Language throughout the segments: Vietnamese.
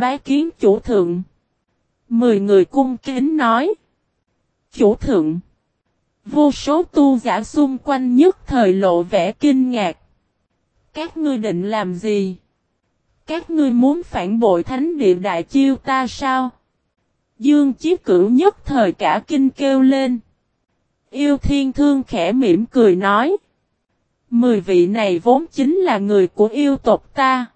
Bái kiến chủ thượng. Mười người cung kính nói. Chủ thượng. Vô số tu giả xung quanh nhất thời lộ vẻ kinh ngạc. Các ngươi định làm gì? Các ngươi muốn phản bội thánh địa đại chiêu ta sao? Dương Chí Cửu nhất thời cả kinh kêu lên. Yêu thiên thương khẽ mỉm cười nói. Mười vị này vốn chính là người của yêu tộc ta.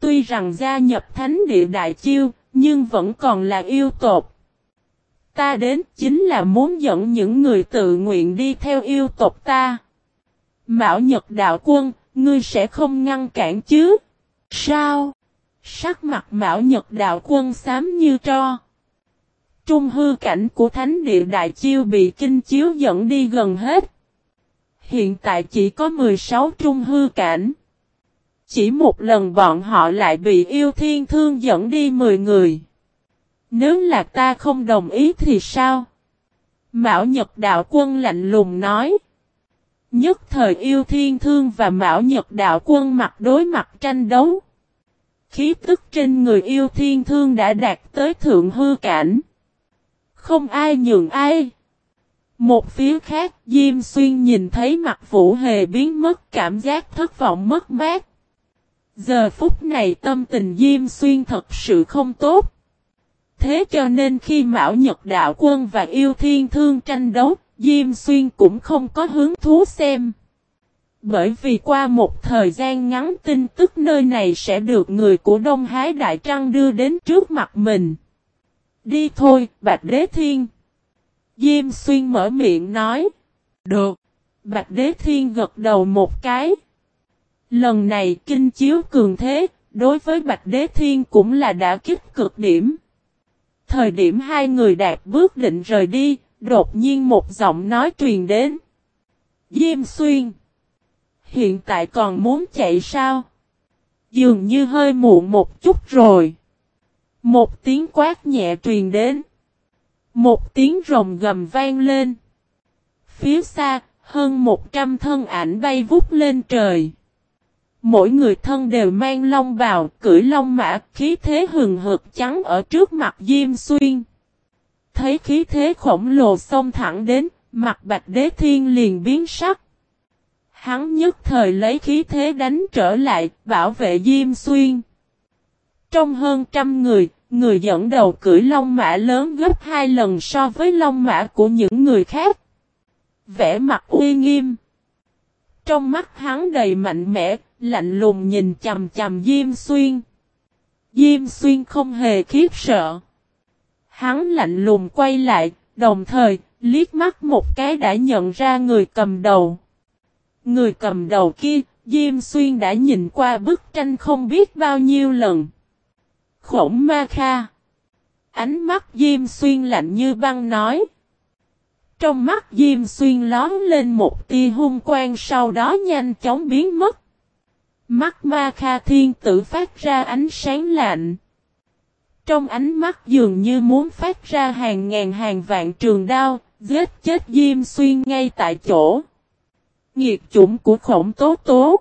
Tuy rằng gia nhập thánh địa đại chiêu, nhưng vẫn còn là yêu tộc. Ta đến chính là muốn dẫn những người tự nguyện đi theo yêu tộc ta. Mạo Nhật Đạo Quân, ngươi sẽ không ngăn cản chứ? Sao? Sắc mặt Mạo Nhật Đạo Quân xám như tro. Trung hư cảnh của Thánh Địa Đại Chiêu bị kinh chiếu dẫn đi gần hết. Hiện tại chỉ có 16 trung hư cảnh. Chỉ một lần bọn họ lại bị yêu thiên thương dẫn đi 10 người. Nếu là ta không đồng ý thì sao? Mão Nhật Đạo Quân lạnh lùng nói. Nhất thời yêu thiên thương và Mão Nhật Đạo Quân mặt đối mặt tranh đấu. Khí tức trên người yêu thiên thương đã đạt tới thượng hư cảnh. Không ai nhường ai. Một phía khác, Diêm Xuyên nhìn thấy mặt Vũ Hề biến mất cảm giác thất vọng mất mát. Giờ phút này tâm tình Diêm Xuyên thật sự không tốt. Thế cho nên khi Mão Nhật Đạo Quân và Yêu Thiên Thương tranh đấu, Diêm Xuyên cũng không có hứng thú xem. Bởi vì qua một thời gian ngắn tin tức nơi này sẽ được người của Đông Hái Đại Trăng đưa đến trước mặt mình. Đi thôi, Bạch Đế Thiên. Diêm Xuyên mở miệng nói. Được. Bạch Đế Thiên gật đầu một cái. Lần này kinh chiếu cường thế, đối với Bạch Đế Thiên cũng là đã kích cực điểm. Thời điểm hai người đạt bước định rời đi, đột nhiên một giọng nói truyền đến. Diêm Xuyên. Hiện tại còn muốn chạy sao? Dường như hơi muộn một chút rồi. Một tiếng quát nhẹ truyền đến. Một tiếng rồng gầm vang lên. Phía xa, hơn một trăm thân ảnh bay vút lên trời. Mỗi người thân đều mang long bào, cưỡi long mã, khí thế hừng hực trắng ở trước mặt Diêm Xuyên. Thấy khí thế khổng lồ xông thẳng đến, mặt bạch đế thiên liền biến sắc. Hắn nhất thời lấy khí thế đánh trở lại, bảo vệ Diêm Xuyên. Trong hơn trăm người, người dẫn đầu cưỡi long mã lớn gấp hai lần so với long mã của những người khác. Vẽ mặt uy nghiêm. Trong mắt hắn đầy mạnh mẽ, lạnh lùng nhìn chầm chầm Diêm Xuyên. Diêm Xuyên không hề khiếp sợ. Hắn lạnh lùng quay lại, đồng thời, liếc mắt một cái đã nhận ra người cầm đầu. Người cầm đầu kia, Diêm Xuyên đã nhìn qua bức tranh không biết bao nhiêu lần. Khổng Ma Kha. Ánh mắt Diêm Xuyên lạnh như băng nói. Trong mắt Diêm Xuyên lón lên một tia hung quang sau đó nhanh chóng biến mất. Mắt Ma Kha Thiên tử phát ra ánh sáng lạnh. Trong ánh mắt dường như muốn phát ra hàng ngàn hàng vạn trường đao, giết chết Diêm Xuyên ngay tại chỗ. Nghiệt chủng của khổng tố tố.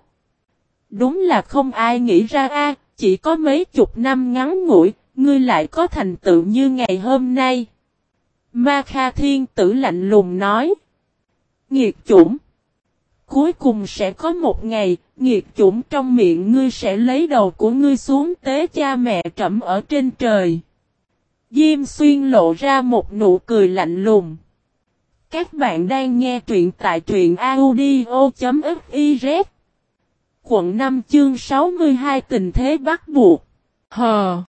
Đúng là không ai nghĩ ra a chỉ có mấy chục năm ngắn ngủi, ngươi lại có thành tựu như ngày hôm nay. Ma Kha Thiên tử lạnh lùng nói. Nghiệt chủng. Cuối cùng sẽ có một ngày, nghiệt chủng trong miệng ngươi sẽ lấy đầu của ngươi xuống tế cha mẹ trẫm ở trên trời. Diêm xuyên lộ ra một nụ cười lạnh lùng. Các bạn đang nghe truyện tại truyện audio.fiz Quận 5 chương 62 tình thế bắt buộc. Hờ!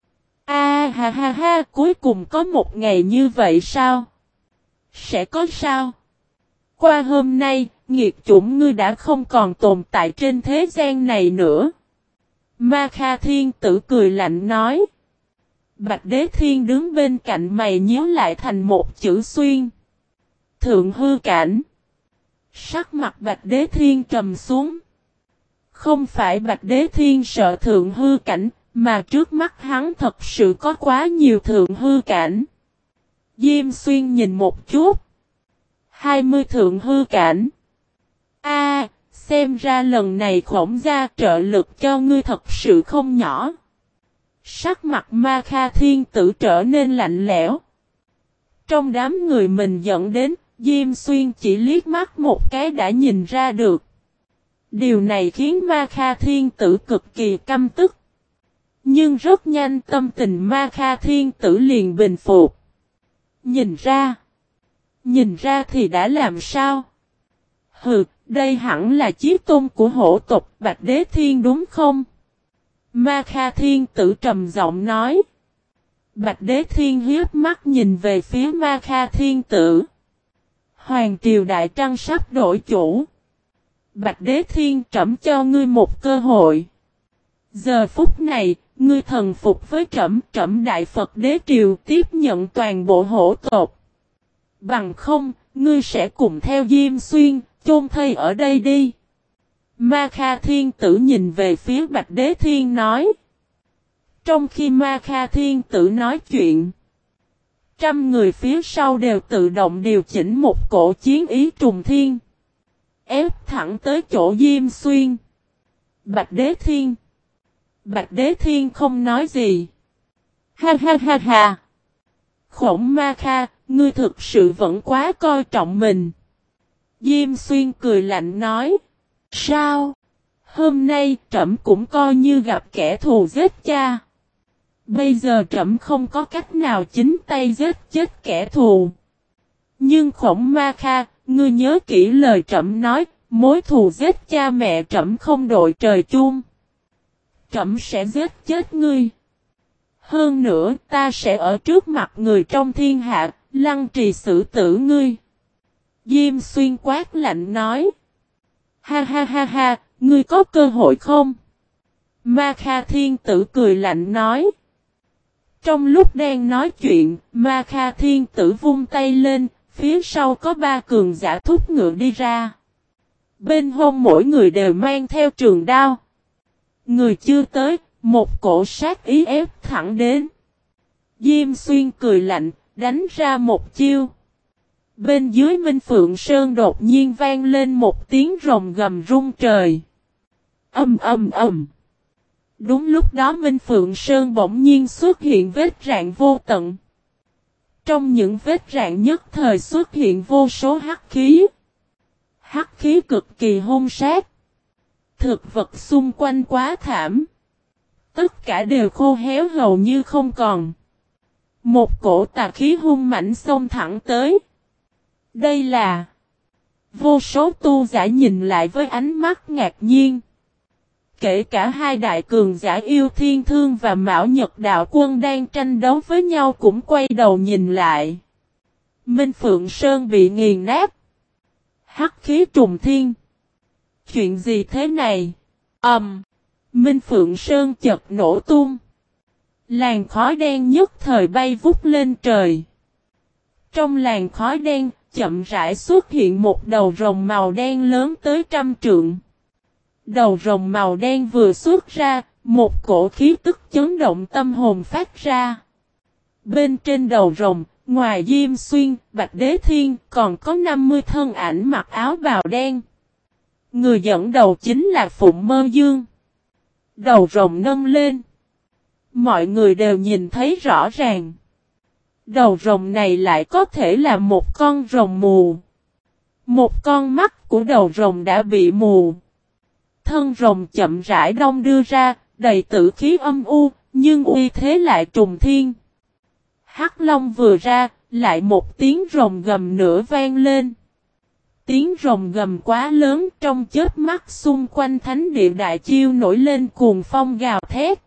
A ha ha ha cuối cùng có một ngày như vậy sao? Sẽ có sao? Qua hôm nay, nghiệt chủng ngươi đã không còn tồn tại trên thế gian này nữa. Ma Kha Thiên tử cười lạnh nói. Bạch Đế Thiên đứng bên cạnh mày nhíu lại thành một chữ xuyên. Thượng hư cảnh. Sắc mặt Bạch Đế Thiên trầm xuống. Không phải Bạch Đế Thiên sợ thượng hư cảnh, mà trước mắt hắn thật sự có quá nhiều thượng hư cảnh. Diêm xuyên nhìn một chút. 20 thượng hư cảnh. A, xem ra lần này khổng gia trợ lực cho ngươi thật sự không nhỏ. Sắc mặt ma kha thiên tử trở nên lạnh lẽo. Trong đám người mình dẫn đến, Diêm Xuyên chỉ liếc mắt một cái đã nhìn ra được. Điều này khiến ma kha thiên tử cực kỳ căm tức. Nhưng rất nhanh tâm tình ma kha thiên tử liền bình phục. Nhìn ra. Nhìn ra thì đã làm sao? Hừ, đây hẳn là chiếc tôn của hổ tộc Bạch Đế Thiên đúng không? Ma Kha Thiên tử trầm giọng nói. Bạch Đế Thiên hiếp mắt nhìn về phía Ma Kha Thiên tử. Hoàng triều đại trăng sắp đổi chủ. Bạch Đế Thiên trẩm cho ngươi một cơ hội. Giờ phút này, ngươi thần phục với trẩm trẩm Đại Phật Đế Triều tiếp nhận toàn bộ hổ tộc. Bằng không, ngươi sẽ cùng theo Diêm Xuyên, chôn thây ở đây đi. Ma Kha Thiên Tử nhìn về phía Bạch Đế Thiên nói. Trong khi Ma Kha Thiên Tử nói chuyện, trăm người phía sau đều tự động điều chỉnh một cổ chiến ý trùng thiên. Ép thẳng tới chỗ Diêm Xuyên. Bạch Đế Thiên. Bạch Đế Thiên không nói gì. Ha ha ha ha. Khổng Ma Kha, ngươi thực sự vẫn quá coi trọng mình. Diêm Xuyên cười lạnh nói. Sao? Hôm nay trẫm cũng coi như gặp kẻ thù giết cha. Bây giờ trẫm không có cách nào chính tay giết chết kẻ thù. Nhưng khổng ma kha, ngươi nhớ kỹ lời trẫm nói, mối thù giết cha mẹ trẫm không đội trời chung. Trẫm sẽ giết chết ngươi. Hơn nữa ta sẽ ở trước mặt người trong thiên hạ, lăng trì xử tử ngươi. Diêm xuyên quát lạnh nói. Ha ha ha ha, ngươi có cơ hội không? Ma Kha Thiên Tử cười lạnh nói. Trong lúc đang nói chuyện, Ma Kha Thiên Tử vung tay lên, phía sau có ba cường giả thúc ngựa đi ra. Bên hông mỗi người đều mang theo trường đao. Người chưa tới, một cổ sát ý ép thẳng đến. Diêm xuyên cười lạnh, đánh ra một chiêu. Bên dưới Minh Phượng Sơn đột nhiên vang lên một tiếng rồng gầm rung trời. Âm âm âm. Đúng lúc đó Minh Phượng Sơn bỗng nhiên xuất hiện vết rạn vô tận. Trong những vết rạn nhất thời xuất hiện vô số hắc khí. Hắc khí cực kỳ hung sát. Thực vật xung quanh quá thảm. Tất cả đều khô héo hầu như không còn. Một cổ tà khí hung mạnh xông thẳng tới. Đây là Vô số tu giả nhìn lại với ánh mắt ngạc nhiên. Kể cả hai đại cường giả yêu thiên thương và Mão Nhật Đạo Quân đang tranh đấu với nhau cũng quay đầu nhìn lại. Minh Phượng Sơn bị nghiền nát. Hắc khí trùng thiên. Chuyện gì thế này? Ẩm. Um, Minh Phượng Sơn chật nổ tung. Làn khói đen nhất thời bay vút lên trời. Trong làn khói đen, chậm rãi xuất hiện một đầu rồng màu đen lớn tới trăm trượng. Đầu rồng màu đen vừa xuất ra, một cổ khí tức chấn động tâm hồn phát ra. Bên trên đầu rồng, ngoài Diêm Xuyên, Bạch Đế Thiên, còn có 50 thân ảnh mặc áo bào đen. Người dẫn đầu chính là Phụng Mơ Dương. Đầu rồng nâng lên. Mọi người đều nhìn thấy rõ ràng. Đầu rồng này lại có thể là một con rồng mù. Một con mắt của đầu rồng đã bị mù. Thân rồng chậm rãi đông đưa ra, đầy tử khí âm u, nhưng uy thế lại trùng thiên. Hắc Long vừa ra, lại một tiếng rồng gầm nửa vang lên. Tiếng rồng gầm quá lớn trong chớp mắt xung quanh thánh địa đại chiêu nổi lên cuồng phong gào thét.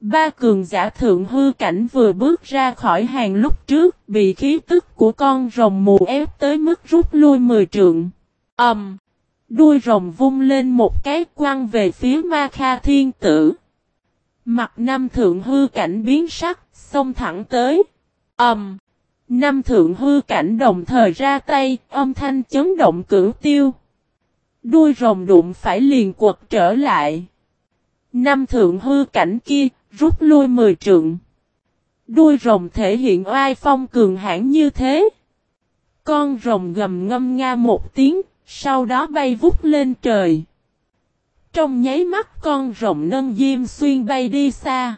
Ba cường giả thượng hư cảnh vừa bước ra khỏi hàng lúc trước, bị khí tức của con rồng mù ép tới mức rút lui mười trượng. Ầm! Um, đuôi rồng vung lên một cái quăng về phía ma kha thiên tử. Mặt năm thượng hư cảnh biến sắc, xông thẳng tới. Ầm! Um, năm thượng hư cảnh đồng thời ra tay, âm thanh chấn động cửu tiêu. Đuôi rồng đụng phải liền quật trở lại. Năm thượng hư cảnh kia, rút lui mười trượng. Đuôi rồng thể hiện oai phong cường hãn như thế. Con rồng gầm ngâm nga một tiếng, sau đó bay vút lên trời. Trong nháy mắt con rồng nâng diêm xuyên bay đi xa.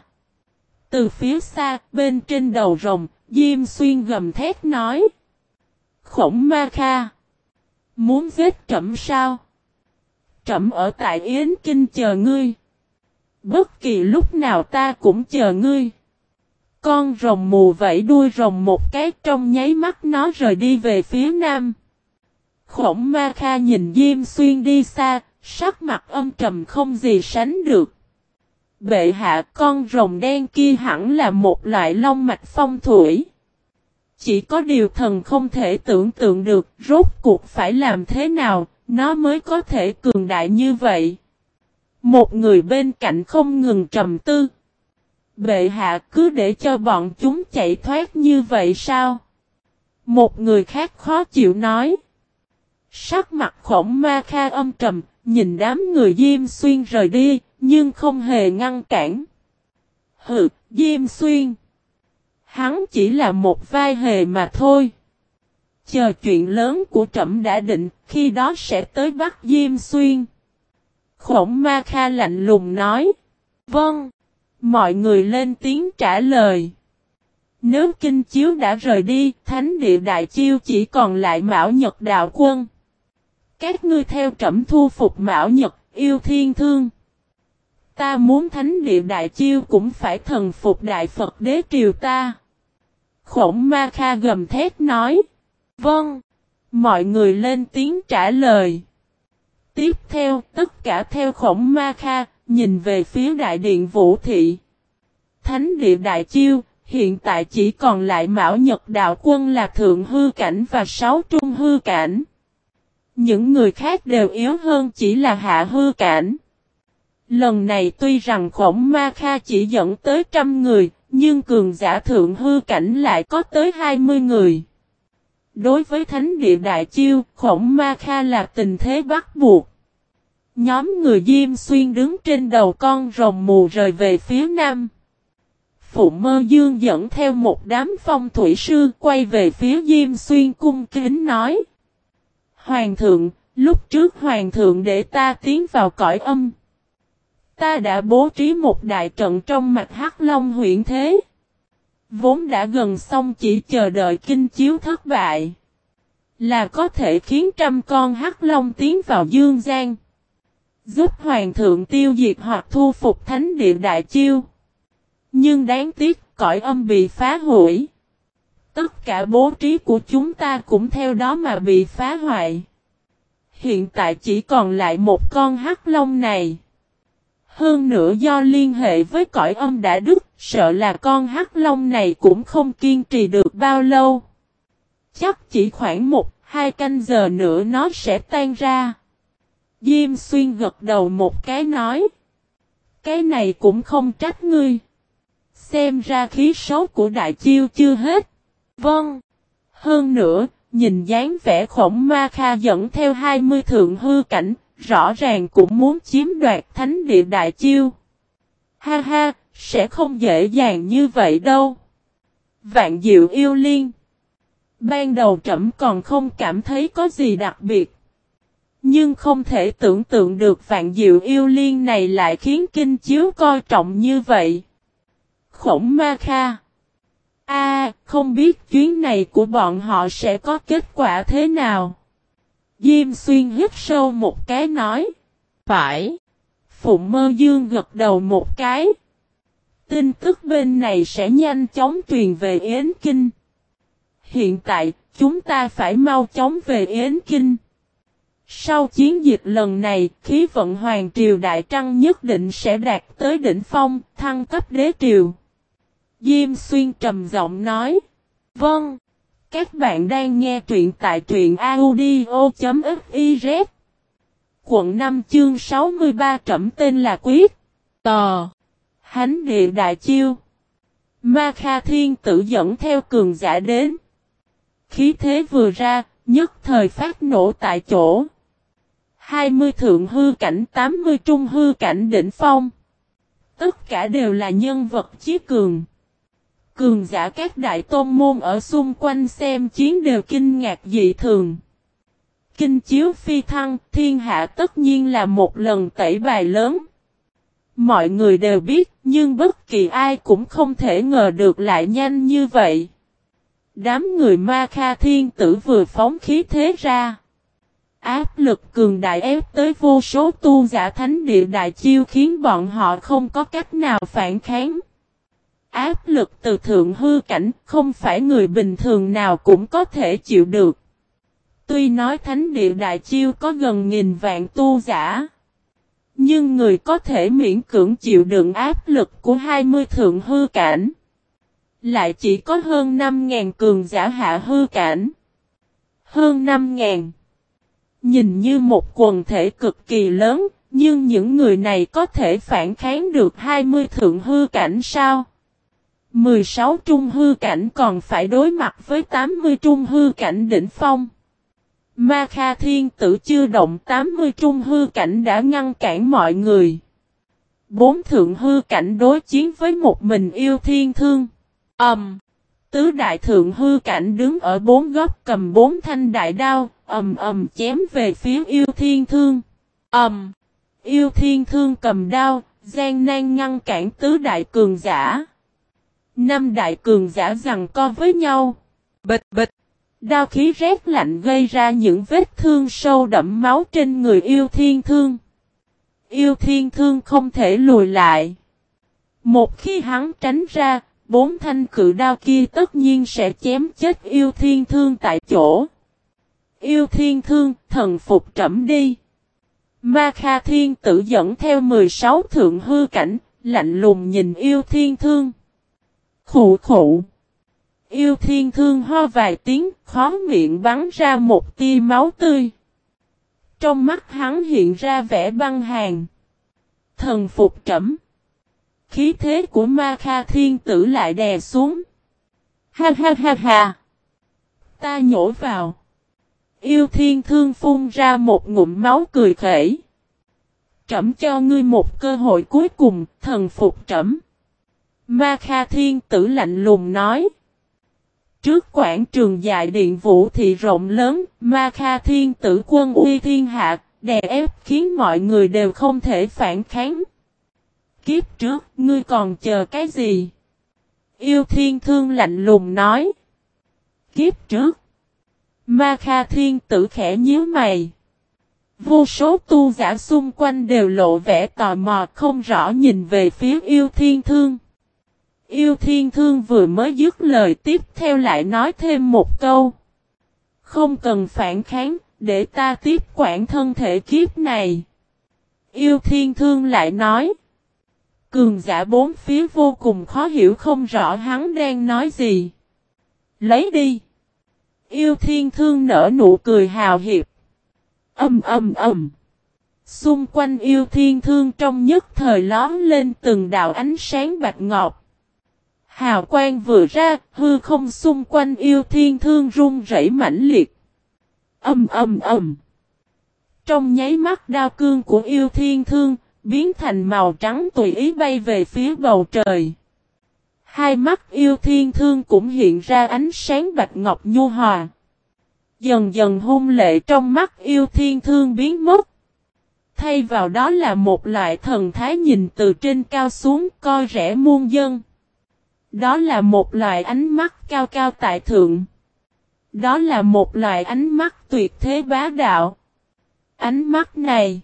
Từ phía xa, bên trên đầu rồng, Diêm Xuyên gầm thét nói. Khổng Ma Kha. Muốn giết trẩm sao? Trẩm ở tại Yến Kinh chờ ngươi. Bất kỳ lúc nào ta cũng chờ ngươi. Con rồng mù vẫy đuôi rồng một cái trong nháy mắt nó rời đi về phía nam. Khổng Ma Kha nhìn Diêm Xuyên đi xa, sắc mặt âm trầm không gì sánh được. Bệ hạ con rồng đen kia hẳn là một loại long mạch phong thủy. Chỉ có điều thần không thể tưởng tượng được rốt cuộc phải làm thế nào, nó mới có thể cường đại như vậy. Một người bên cạnh không ngừng trầm tư. Bệ hạ cứ để cho bọn chúng chạy thoát như vậy sao? Một người khác khó chịu nói. Sắc mặt khổng ma kha âm trầm, nhìn đám người Diêm Xuyên rời đi, nhưng không hề ngăn cản. Hừ, Diêm Xuyên. Hắn chỉ là một vai hề mà thôi. Chờ chuyện lớn của trẫm đã định, khi đó sẽ tới bắt Diêm Xuyên. Khổng Ma Kha lạnh lùng nói. Vâng. Mọi người lên tiếng trả lời. Nếu kinh chiếu đã rời đi, thánh địa đại chiêu chỉ còn lại Mão Nhật đạo quân. Các ngươi theo trẫm thu phục Mão Nhật, yêu thiên thương. Ta muốn thánh địa đại chiêu cũng phải thần phục đại Phật đế triều ta. Khổng Ma Kha gầm thét nói. Vâng. Mọi người lên tiếng trả lời. Tiếp theo, tất cả theo khổng Ma Kha, nhìn về phía đại điện Vũ Thị. Thánh địa đại chiêu, hiện tại chỉ còn lại Mão Nhật đạo quân là thượng hư cảnh và sáu trung hư cảnh. Những người khác đều yếu hơn chỉ là hạ hư cảnh. Lần này tuy rằng khổng ma kha chỉ dẫn tới trăm người, nhưng cường giả thượng hư cảnh lại có tới hai mươi người. Đối với thánh địa đại chiêu, khổng ma kha là tình thế bắt buộc. Nhóm người Diêm Xuyên đứng trên đầu con rồng mù rời về phía nam. Phụ mơ dương dẫn theo một đám phong thủy sư quay về phía Diêm Xuyên cung kính nói. Hoàng thượng, lúc trước hoàng thượng để ta tiến vào cõi âm. Ta đã bố trí một đại trận trong mặt hắc long huyện thế. Vốn đã gần xong chỉ chờ đợi kinh chiếu thất bại. Là có thể khiến trăm con hắc long tiến vào dương gian. Giúp hoàng thượng tiêu diệt hoặc thu phục thánh địa đại chiêu. Nhưng đáng tiếc, cõi âm bị phá hủy. Tất cả bố trí của chúng ta cũng theo đó mà bị phá hoại. Hiện tại chỉ còn lại một con hắc long này. Hơn nữa do liên hệ với cõi âm đã đứt, sợ là con hắc long này cũng không kiên trì được bao lâu. Chắc chỉ khoảng một, hai canh giờ nữa nó sẽ tan ra. Diêm xuyên gật đầu một cái nói. Cái này cũng không trách ngươi. Xem ra khí xấu của đại chiêu chưa hết. Vâng. Hơn nữa, nhìn dáng vẻ khổng ma kha dẫn theo 20 thượng hư cảnh, rõ ràng cũng muốn chiếm đoạt thánh địa đại chiêu. Ha ha, sẽ không dễ dàng như vậy đâu. Vạn diệu yêu liên. Ban đầu trẫm còn không cảm thấy có gì đặc biệt. Nhưng không thể tưởng tượng được vạn diệu yêu liên này lại khiến kinh chiếu coi trọng như vậy. Khổng ma kha. A, không biết chuyến này của bọn họ sẽ có kết quả thế nào. Diêm xuyên hít sâu một cái nói. Phải. Phụng mơ dương gật đầu một cái. Tin tức bên này sẽ nhanh chóng truyền về Yến Kinh. Hiện tại, chúng ta phải mau chóng về Yến Kinh. Sau chiến dịch lần này, khí vận Hoàng Triều Đại Trăng nhất định sẽ đạt tới đỉnh phong, thăng cấp đế triều. Diêm Xuyên trầm giọng nói. Vâng. Các bạn đang nghe truyện tại truyện audio.fiz. Quận 5 chương 63 trẩm tên là Quyết. Tò. Hánh địa đại chiêu. Ma Kha Thiên tử dẫn theo cường giả đến. Khí thế vừa ra, nhất thời phát nổ tại chỗ. 20 thượng hư cảnh 80 trung hư cảnh đỉnh phong. Tất cả đều là nhân vật chí cường. Cường giả các đại tôn môn ở xung quanh xem chiến đều kinh ngạc dị thường. Kinh chiếu phi thăng, thiên hạ tất nhiên là một lần tẩy bài lớn. Mọi người đều biết, nhưng bất kỳ ai cũng không thể ngờ được lại nhanh như vậy. Đám người ma kha thiên tử vừa phóng khí thế ra. Áp lực cường đại ép tới vô số tu giả thánh địa đại chiêu khiến bọn họ không có cách nào phản kháng. Áp lực từ thượng hư cảnh không phải người bình thường nào cũng có thể chịu được. Tuy nói thánh địa đại chiêu có gần nghìn vạn tu giả. Nhưng người có thể miễn cưỡng chịu đựng áp lực của 20 thượng hư cảnh. Lại chỉ có hơn 5.000 cường giả hạ hư cảnh. Hơn 5.000. Nhìn như một quần thể cực kỳ lớn, nhưng những người này có thể phản kháng được 20 thượng hư cảnh sao? 16 trung hư cảnh còn phải đối mặt với 80 trung hư cảnh đỉnh phong. Ma Kha Thiên Tử chưa động 80 trung hư cảnh đã ngăn cản mọi người. Bốn thượng hư cảnh đối chiến với một mình yêu thiên thương. Ẩm. Um, tứ đại thượng hư cảnh đứng ở bốn góc cầm bốn thanh đại đao, ầm ầm chém về phía yêu thiên thương. Ầm. Um, yêu thiên thương cầm đao, gian nan ngăn cản tứ đại cường giả. Năm đại cường giả rằng co với nhau. Bịch bịch. Đao khí rét lạnh gây ra những vết thương sâu đậm máu trên người yêu thiên thương. Yêu thiên thương không thể lùi lại. Một khi hắn tránh ra, bốn thanh cự đao kia tất nhiên sẽ chém chết yêu thiên thương tại chỗ. Yêu thiên thương, thần phục trẫm đi. Ma Kha Thiên tử dẫn theo 16 thượng hư cảnh, lạnh lùng nhìn yêu thiên thương khụ khụ Yêu thiên thương ho vài tiếng, khó miệng bắn ra một tia máu tươi. Trong mắt hắn hiện ra vẻ băng hàng. Thần phục trẫm. Khí thế của ma kha thiên tử lại đè xuống. Ha ha ha ha. Ta nhổ vào. Yêu thiên thương phun ra một ngụm máu cười khẩy. Trẫm cho ngươi một cơ hội cuối cùng, thần phục trẫm. Ma Kha Thiên Tử lạnh lùng nói. Trước quảng trường dạy điện vũ thị rộng lớn, Ma Kha Thiên Tử quân uy thiên hạ, đè ép khiến mọi người đều không thể phản kháng. Kiếp trước, ngươi còn chờ cái gì? Yêu Thiên Thương lạnh lùng nói. Kiếp trước. Ma Kha Thiên Tử khẽ nhíu mày. Vô số tu giả xung quanh đều lộ vẻ tò mò không rõ nhìn về phía yêu thiên thương. Yêu thiên thương vừa mới dứt lời tiếp theo lại nói thêm một câu. Không cần phản kháng, để ta tiếp quản thân thể kiếp này. Yêu thiên thương lại nói. Cường giả bốn phía vô cùng khó hiểu không rõ hắn đang nói gì. Lấy đi. Yêu thiên thương nở nụ cười hào hiệp. Âm âm âm. Xung quanh yêu thiên thương trong nhất thời lón lên từng đạo ánh sáng bạch ngọc. Hào quang vừa ra, hư không xung quanh yêu thiên thương rung rẩy mãnh liệt. Âm âm âm. Trong nháy mắt đao cương của yêu thiên thương, biến thành màu trắng tùy ý bay về phía bầu trời. Hai mắt yêu thiên thương cũng hiện ra ánh sáng bạch ngọc nhu hòa. Dần dần hung lệ trong mắt yêu thiên thương biến mất. Thay vào đó là một loại thần thái nhìn từ trên cao xuống coi rẻ muôn dân. Đó là một loại ánh mắt cao cao tại thượng. Đó là một loại ánh mắt tuyệt thế bá đạo. Ánh mắt này.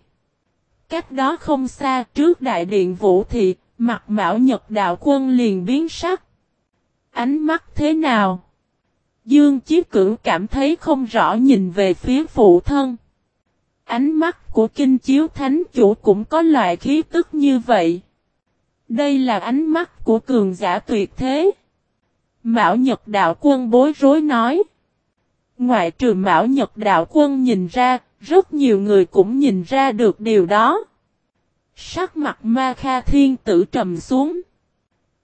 Cách đó không xa trước đại điện vũ thị, mặt mạo nhật đạo quân liền biến sắc. Ánh mắt thế nào? Dương Chí Cửu cảm thấy không rõ nhìn về phía phụ thân. Ánh mắt của kinh chiếu thánh chủ cũng có loại khí tức như vậy. Đây là ánh mắt của cường giả tuyệt thế. Mão Nhật Đạo Quân bối rối nói. Ngoại trừ Mão Nhật Đạo Quân nhìn ra, rất nhiều người cũng nhìn ra được điều đó. Sắc mặt Ma Kha Thiên tử trầm xuống.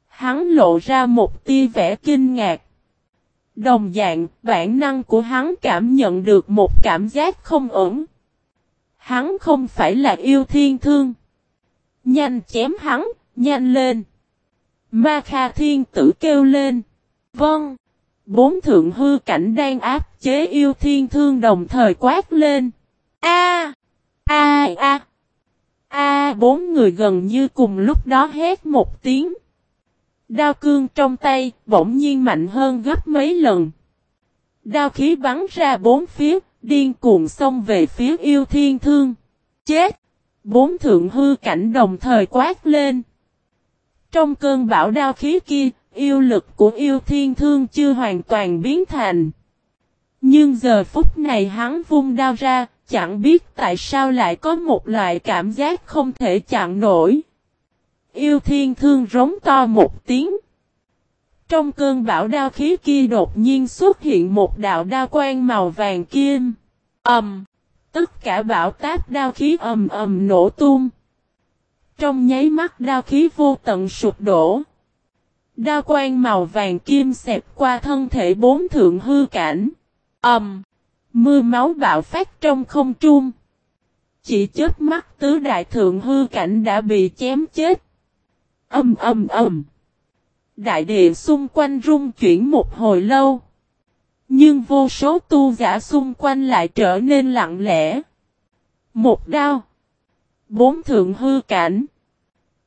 Hắn lộ ra một tia vẻ kinh ngạc. Đồng dạng, bản năng của hắn cảm nhận được một cảm giác không ổn. Hắn không phải là yêu thiên thương. Nhanh chém hắn, Nhanh lên! Ma Kha Thiên Tử kêu lên. Vâng! Bốn thượng hư cảnh đang áp chế yêu thiên thương đồng thời quát lên. A! A! A! A bốn người gần như cùng lúc đó hét một tiếng. Đao cương trong tay bỗng nhiên mạnh hơn gấp mấy lần. Đao khí bắn ra bốn phía, điên cuồng xông về phía yêu thiên thương. Chết! Bốn thượng hư cảnh đồng thời quát lên. Trong cơn bão đao khí kia, yêu lực của yêu thiên thương chưa hoàn toàn biến thành. Nhưng giờ phút này hắn vung đao ra, chẳng biết tại sao lại có một loại cảm giác không thể chặn nổi. Yêu thiên thương rống to một tiếng. Trong cơn bão đao khí kia đột nhiên xuất hiện một đạo đao quang màu vàng kim. Ầm! Um, tất cả bão táp đao khí ầm ầm nổ tung. Trong nháy mắt đao khí vô tận sụp đổ. Đao quang màu vàng kim xẹp qua thân thể bốn thượng hư cảnh. Ầm! Um, Mưa máu bạo phát trong không trung. Chỉ chết mắt tứ đại thượng hư cảnh đã bị chém chết. Âm âm âm. Đại địa xung quanh rung chuyển một hồi lâu. Nhưng vô số tu giả xung quanh lại trở nên lặng lẽ. Một đao. Bốn thượng hư cảnh.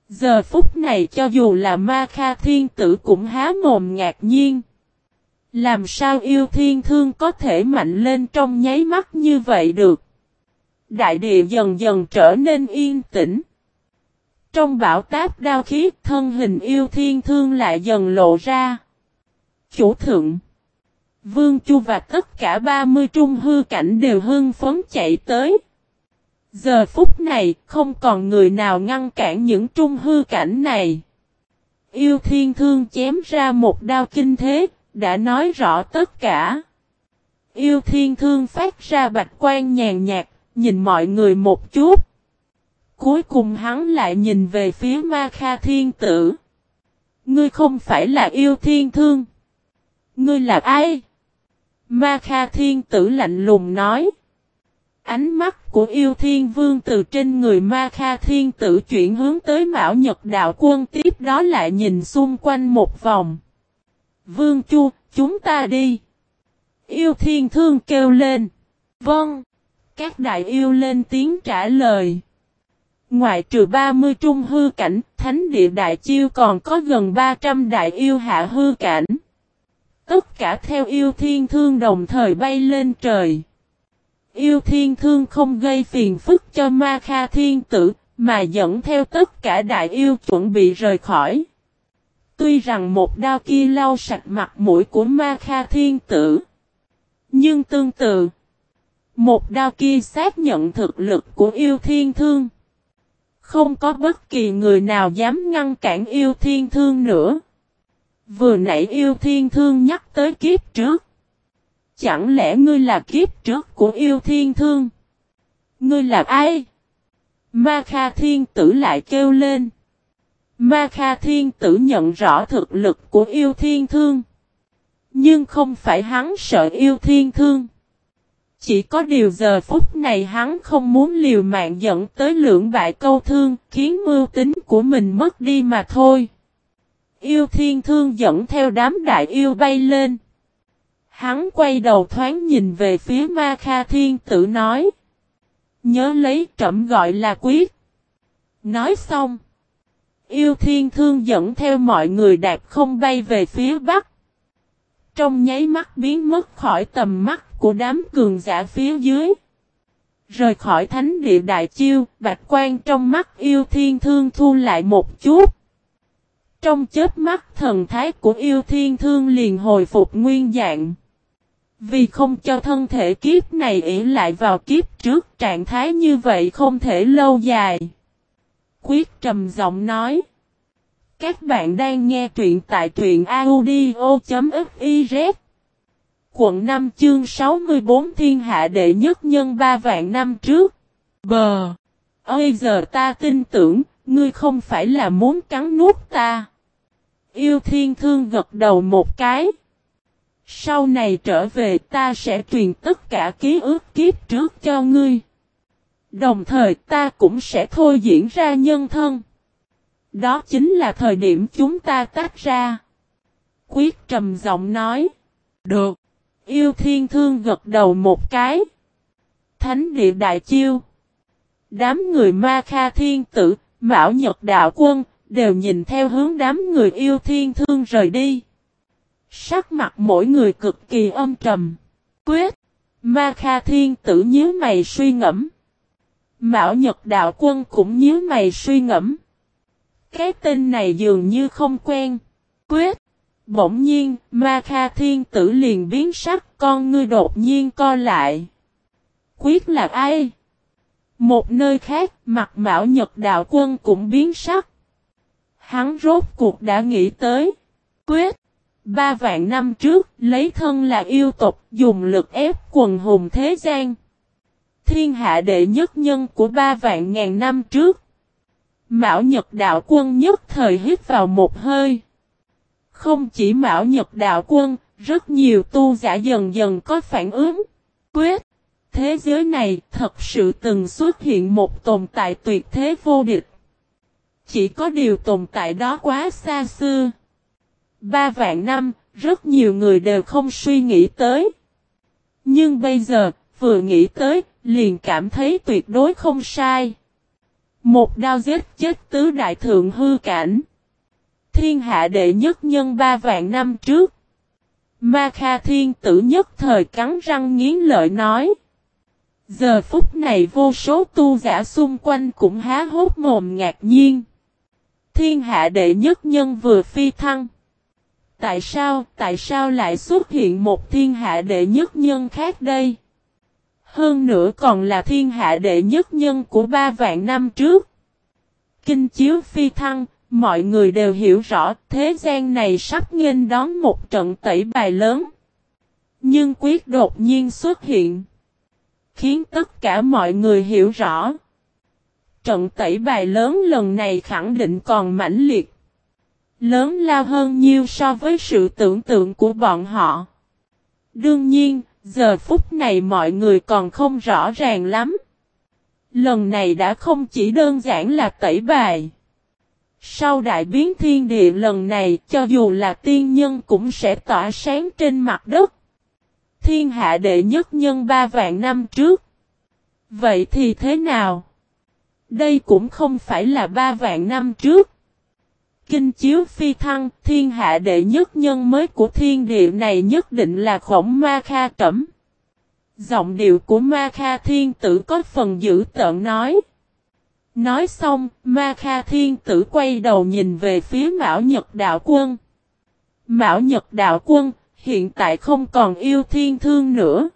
Giờ phút này cho dù là ma kha thiên tử cũng há mồm ngạc nhiên. Làm sao yêu thiên thương có thể mạnh lên trong nháy mắt như vậy được? Đại địa dần dần trở nên yên tĩnh. Trong bão táp đao khí, thân hình yêu thiên thương lại dần lộ ra. Chủ thượng. Vương Chu và tất cả 30 trung hư cảnh đều hưng phấn chạy tới. Giờ phút này không còn người nào ngăn cản những trung hư cảnh này. Yêu thiên thương chém ra một đao kinh thế, đã nói rõ tất cả. Yêu thiên thương phát ra bạch quan nhàn nhạt, nhìn mọi người một chút. Cuối cùng hắn lại nhìn về phía ma kha thiên tử. Ngươi không phải là yêu thiên thương. Ngươi là ai? Ma kha thiên tử lạnh lùng nói. Ánh mắt của yêu thiên vương từ trên người ma kha thiên tử chuyển hướng tới mão nhật đạo quân tiếp đó lại nhìn xung quanh một vòng. Vương Chu, chúng ta đi. Yêu thiên thương kêu lên. Vâng. Các đại yêu lên tiếng trả lời. Ngoại trừ 30 trung hư cảnh, thánh địa đại chiêu còn có gần 300 đại yêu hạ hư cảnh. Tất cả theo yêu thiên thương đồng thời bay lên trời. Yêu thiên thương không gây phiền phức cho ma kha thiên tử, mà dẫn theo tất cả đại yêu chuẩn bị rời khỏi. Tuy rằng một đao kia lau sạch mặt mũi của ma kha thiên tử. Nhưng tương tự, một đao kia xác nhận thực lực của yêu thiên thương. Không có bất kỳ người nào dám ngăn cản yêu thiên thương nữa. Vừa nãy yêu thiên thương nhắc tới kiếp trước. Chẳng lẽ ngươi là kiếp trước của yêu thiên thương? Ngươi là ai? Ma Kha Thiên Tử lại kêu lên. Ma Kha Thiên Tử nhận rõ thực lực của yêu thiên thương. Nhưng không phải hắn sợ yêu thiên thương. Chỉ có điều giờ phút này hắn không muốn liều mạng dẫn tới lưỡng bại câu thương, khiến mưu tính của mình mất đi mà thôi. Yêu thiên thương dẫn theo đám đại yêu bay lên. Hắn quay đầu thoáng nhìn về phía ma kha thiên tử nói. Nhớ lấy trẩm gọi là quyết. Nói xong. Yêu thiên thương dẫn theo mọi người đạp không bay về phía bắc. Trong nháy mắt biến mất khỏi tầm mắt của đám cường giả phía dưới. Rời khỏi thánh địa đại chiêu, bạch quan trong mắt yêu thiên thương thu lại một chút. Trong chết mắt thần thái của yêu thiên thương liền hồi phục nguyên dạng. Vì không cho thân thể kiếp này ỉ lại vào kiếp trước trạng thái như vậy không thể lâu dài. Quyết trầm giọng nói. Các bạn đang nghe truyện tại truyện audio.fiz Quận 5 chương 64 thiên hạ đệ nhất nhân ba vạn năm trước. Bờ. Ơi giờ ta tin tưởng, ngươi không phải là muốn cắn nuốt ta. Yêu thiên thương gật đầu một cái. Sau này trở về ta sẽ truyền tất cả ký ức kiếp trước cho ngươi. Đồng thời ta cũng sẽ thôi diễn ra nhân thân. Đó chính là thời điểm chúng ta tách ra. Quyết trầm giọng nói. Được. Yêu thiên thương gật đầu một cái. Thánh địa đại chiêu. Đám người ma kha thiên tử, Mão Nhật Đạo Quân, đều nhìn theo hướng đám người yêu thiên thương rời đi. Sắc mặt mỗi người cực kỳ âm trầm. Quyết! Ma Kha Thiên tử nhíu mày suy ngẫm. Mão Nhật Đạo Quân cũng nhíu mày suy ngẫm. Cái tên này dường như không quen. Quyết! Bỗng nhiên, Ma Kha Thiên tử liền biến sắc con ngươi đột nhiên co lại. Quyết là ai? Một nơi khác, mặt Mão Nhật Đạo Quân cũng biến sắc. Hắn rốt cuộc đã nghĩ tới. Quyết! Ba vạn năm trước, lấy thân là yêu tộc, dùng lực ép quần hùng thế gian. Thiên hạ đệ nhất nhân của ba vạn ngàn năm trước. Mão Nhật Đạo Quân nhất thời hít vào một hơi. Không chỉ Mão Nhật Đạo Quân, rất nhiều tu giả dần dần có phản ứng. Quyết! Thế giới này thật sự từng xuất hiện một tồn tại tuyệt thế vô địch. Chỉ có điều tồn tại đó quá xa xưa. Ba vạn năm, rất nhiều người đều không suy nghĩ tới. Nhưng bây giờ, vừa nghĩ tới, liền cảm thấy tuyệt đối không sai. Một đao giết chết tứ đại thượng hư cảnh. Thiên hạ đệ nhất nhân ba vạn năm trước. Ma Kha Thiên tử nhất thời cắn răng nghiến lợi nói. Giờ phút này vô số tu giả xung quanh cũng há hốt mồm ngạc nhiên. Thiên hạ đệ nhất nhân vừa phi thăng. Tại sao, tại sao lại xuất hiện một thiên hạ đệ nhất nhân khác đây? Hơn nữa còn là thiên hạ đệ nhất nhân của ba vạn năm trước. Kinh chiếu phi thăng, mọi người đều hiểu rõ thế gian này sắp nghênh đón một trận tẩy bài lớn. Nhưng quyết đột nhiên xuất hiện. Khiến tất cả mọi người hiểu rõ. Trận tẩy bài lớn lần này khẳng định còn mãnh liệt. Lớn lao hơn nhiều so với sự tưởng tượng của bọn họ. Đương nhiên, giờ phút này mọi người còn không rõ ràng lắm. Lần này đã không chỉ đơn giản là tẩy bài. Sau đại biến thiên địa lần này cho dù là tiên nhân cũng sẽ tỏa sáng trên mặt đất. Thiên hạ đệ nhất nhân ba vạn năm trước. Vậy thì thế nào? Đây cũng không phải là ba vạn năm trước. Kinh chiếu phi thăng, thiên hạ đệ nhất nhân mới của thiên địa này nhất định là khổng ma kha trẩm. Giọng điệu của ma kha thiên tử có phần dữ tợn nói. Nói xong, ma kha thiên tử quay đầu nhìn về phía Mão Nhật Đạo Quân. Mão Nhật Đạo Quân, hiện tại không còn yêu thiên thương nữa.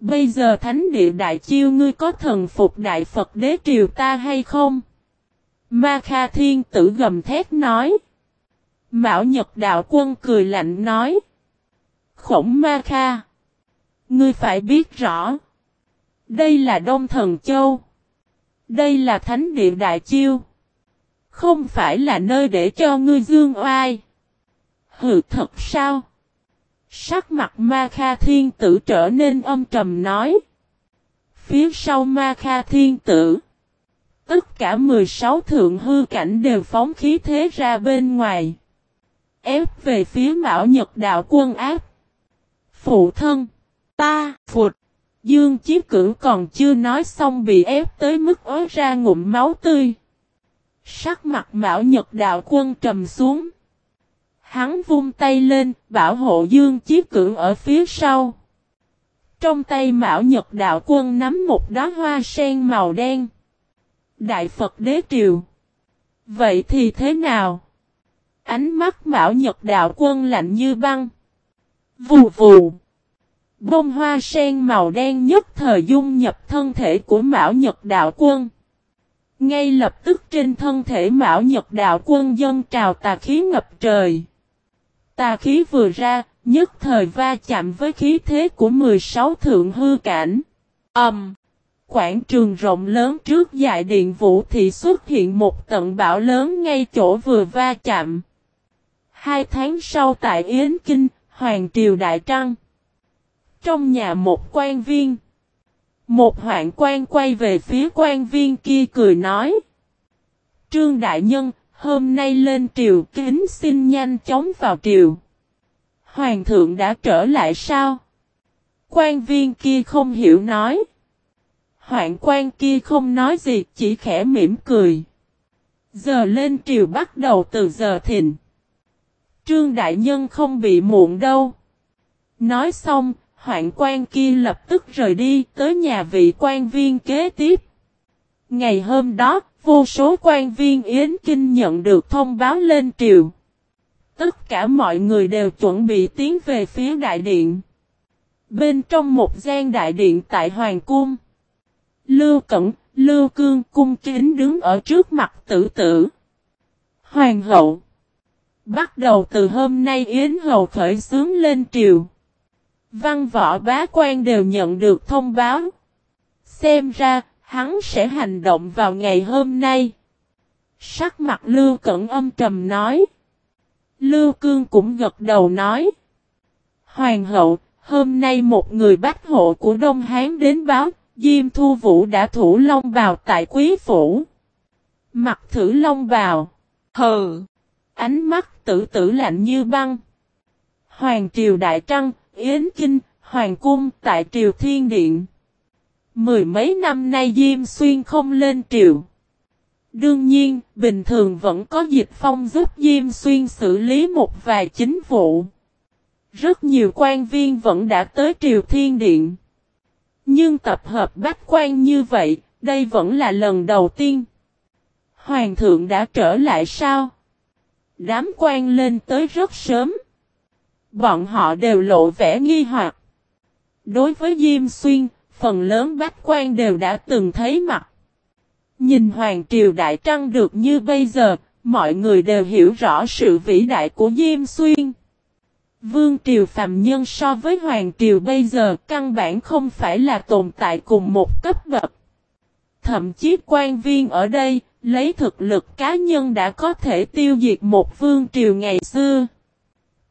Bây giờ thánh địa đại chiêu ngươi có thần phục đại Phật đế triều ta hay không? Ma Kha Thiên tử gầm thét nói. Mão Nhật Đạo Quân cười lạnh nói. Khổng Ma Kha. Ngươi phải biết rõ. Đây là Đông Thần Châu. Đây là Thánh Địa Đại Chiêu. Không phải là nơi để cho ngươi dương oai. Hừ, thật sao? Sắc mặt Ma Kha Thiên tử trở nên âm trầm nói. Phía sau Ma Kha Thiên tử. Tất cả 16 thượng hư cảnh đều phóng khí thế ra bên ngoài. Ép về phía Mão Nhật đạo quân áp. Phụ thân. Ta. Phụt. Dương Chí Cửu còn chưa nói xong bị ép tới mức ói ra ngụm máu tươi. Sắc mặt Mão Nhật đạo quân trầm xuống. Hắn vung tay lên, bảo hộ Dương Chí Cửu ở phía sau. Trong tay Mão Nhật đạo quân nắm một đóa hoa sen màu đen. Đại Phật Đế Triều. Vậy thì thế nào? Ánh mắt Mão Nhật Đạo Quân lạnh như băng. Vù vù. Bông hoa sen màu đen nhất thời dung nhập thân thể của Mão Nhật Đạo Quân. Ngay lập tức trên thân thể Mão Nhật Đạo Quân dân trào tà khí ngập trời. Tà khí vừa ra, nhất thời va chạm với khí thế của 16 thượng hư cảnh. Ầm. Um, Quảng trường rộng lớn trước dại điện vũ thì xuất hiện một tận bão lớn ngay chỗ vừa va chạm. Hai tháng sau tại Yến Kinh, Hoàng Triều Đại Trăng. Trong nhà một quan viên. Một hoạn quan quay về phía quan viên kia cười nói. Trương Đại Nhân, hôm nay lên triều kính xin nhanh chóng vào triều. Hoàng thượng đã trở lại sao? Quan viên kia không hiểu nói. Hoạn quan kia không nói gì, chỉ khẽ mỉm cười. Giờ lên triều bắt đầu từ giờ thịnh. Trương Đại Nhân không bị muộn đâu. Nói xong, hoạn quan kia lập tức rời đi tới nhà vị quan viên kế tiếp. Ngày hôm đó, vô số quan viên Yến Kinh nhận được thông báo lên triều. Tất cả mọi người đều chuẩn bị tiến về phía đại điện. Bên trong một gian đại điện tại Hoàng Cung. Lưu Cẩn, Lưu Cương cung kính đứng ở trước mặt tử tử. Hoàng hậu. Bắt đầu từ hôm nay Yến Hầu khởi xướng lên triều. Văn võ bá quan đều nhận được thông báo. Xem ra, hắn sẽ hành động vào ngày hôm nay. Sắc mặt Lưu Cẩn âm trầm nói. Lưu Cương cũng gật đầu nói. Hoàng hậu, hôm nay một người bách hộ của Đông Hán đến báo, Diêm Thu Vũ đã thủ long bào tại quý phủ. Mặt thử long bào. Hừ. Ánh mắt tử tử lạnh như băng. Hoàng triều đại trăng, Yến Kinh, Hoàng cung tại triều thiên điện. Mười mấy năm nay Diêm Xuyên không lên triều. Đương nhiên, bình thường vẫn có dịch phong giúp Diêm Xuyên xử lý một vài chính vụ. Rất nhiều quan viên vẫn đã tới triều thiên điện. Nhưng tập hợp bách quan như vậy, đây vẫn là lần đầu tiên. Hoàng thượng đã trở lại sao? Đám quan lên tới rất sớm. Bọn họ đều lộ vẻ nghi hoặc. Đối với Diêm Xuyên, phần lớn bách quan đều đã từng thấy mặt. Nhìn Hoàng Triều Đại Trăng được như bây giờ, mọi người đều hiểu rõ sự vĩ đại của Diêm Xuyên. Vương Triều phàm Nhân so với Hoàng Triều bây giờ căn bản không phải là tồn tại cùng một cấp bậc. Thậm chí quan viên ở đây, lấy thực lực cá nhân đã có thể tiêu diệt một vương triều ngày xưa.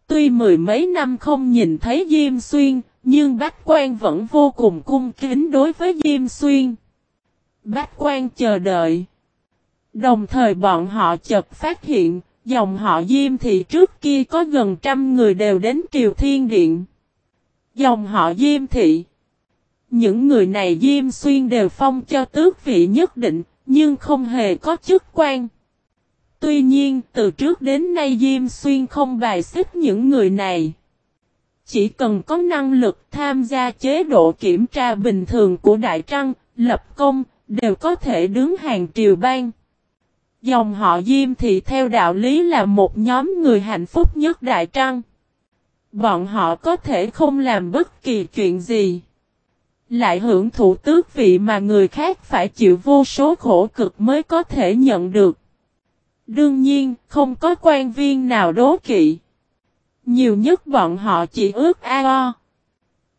Tuy mười mấy năm không nhìn thấy Diêm Xuyên, nhưng Bách Quan vẫn vô cùng cung kính đối với Diêm Xuyên. Bách Quan chờ đợi. Đồng thời bọn họ chợt phát hiện, dòng họ Diêm thì trước kia có gần trăm người đều đến Triều Thiên Điện. Dòng họ Diêm thị. Những người này Diêm Xuyên đều phong cho tước vị nhất định, nhưng không hề có chức quan. Tuy nhiên, từ trước đến nay Diêm Xuyên không bài xích những người này. Chỉ cần có năng lực tham gia chế độ kiểm tra bình thường của Đại Trăng, lập công, đều có thể đứng hàng triều ban. Dòng họ Diêm thì theo đạo lý là một nhóm người hạnh phúc nhất Đại Trăng. Bọn họ có thể không làm bất kỳ chuyện gì. Lại hưởng thụ tước vị mà người khác phải chịu vô số khổ cực mới có thể nhận được. Đương nhiên, không có quan viên nào đố kỵ. Nhiều nhất bọn họ chỉ ước ao.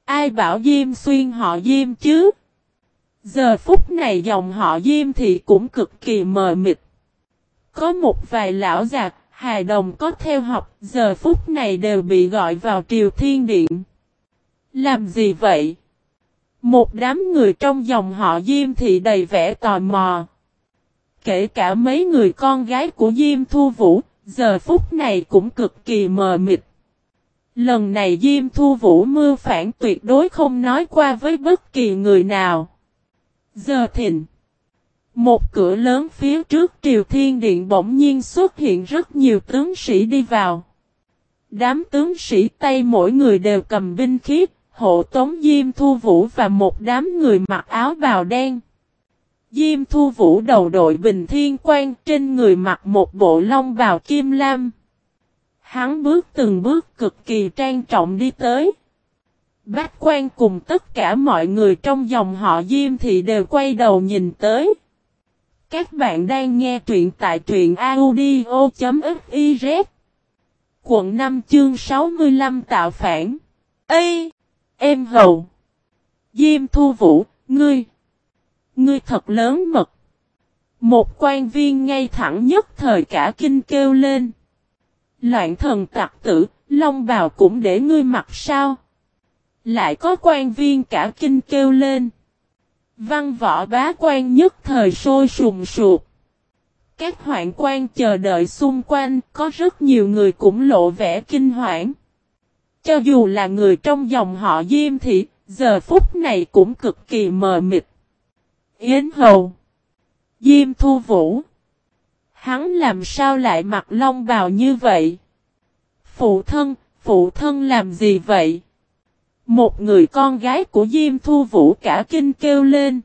Ai bảo Diêm xuyên họ Diêm chứ? Giờ phút này dòng họ Diêm thì cũng cực kỳ mờ mịt. Có một vài lão già, hài đồng có theo học, giờ phút này đều bị gọi vào triều thiên điện. Làm gì vậy? Một đám người trong dòng họ Diêm thì đầy vẻ tò mò. Kể cả mấy người con gái của Diêm Thu Vũ, giờ phút này cũng cực kỳ mờ mịt. Lần này Diêm Thu Vũ mưa phản tuyệt đối không nói qua với bất kỳ người nào. Giờ thịnh. Một cửa lớn phía trước Triều Thiên Điện bỗng nhiên xuất hiện rất nhiều tướng sĩ đi vào. Đám tướng sĩ Tây mỗi người đều cầm binh khí, hộ tống Diêm Thu Vũ và một đám người mặc áo bào đen. Diêm Thu Vũ đầu đội bình thiên quan trên người mặc một bộ lông bào kim lam. Hắn bước từng bước cực kỳ trang trọng đi tới. Bách quan cùng tất cả mọi người trong dòng họ Diêm thì đều quay đầu nhìn tới. Các bạn đang nghe truyện tại truyện audio.fiz Quận 5 chương 65 tạo phản Ê! Em hầu! Diêm Thu Vũ, ngươi! Ngươi thật lớn mật! Một quan viên ngay thẳng nhất thời cả kinh kêu lên. Loạn thần tặc tử, long bào cũng để ngươi mặc sao? Lại có quan viên cả kinh kêu lên. Văn võ bá quan nhất thời sôi sùng sụp. Các hoạn quan chờ đợi xung quanh, có rất nhiều người cũng lộ vẻ kinh hoảng. Cho dù là người trong dòng họ Diêm thì, giờ phút này cũng cực kỳ mờ mịt. Yến Hầu. Diêm Thu Vũ. Hắn làm sao lại mặc long bào như vậy? Phụ thân, phụ thân làm gì vậy? Một người con gái của Diêm Thu Vũ cả kinh kêu lên.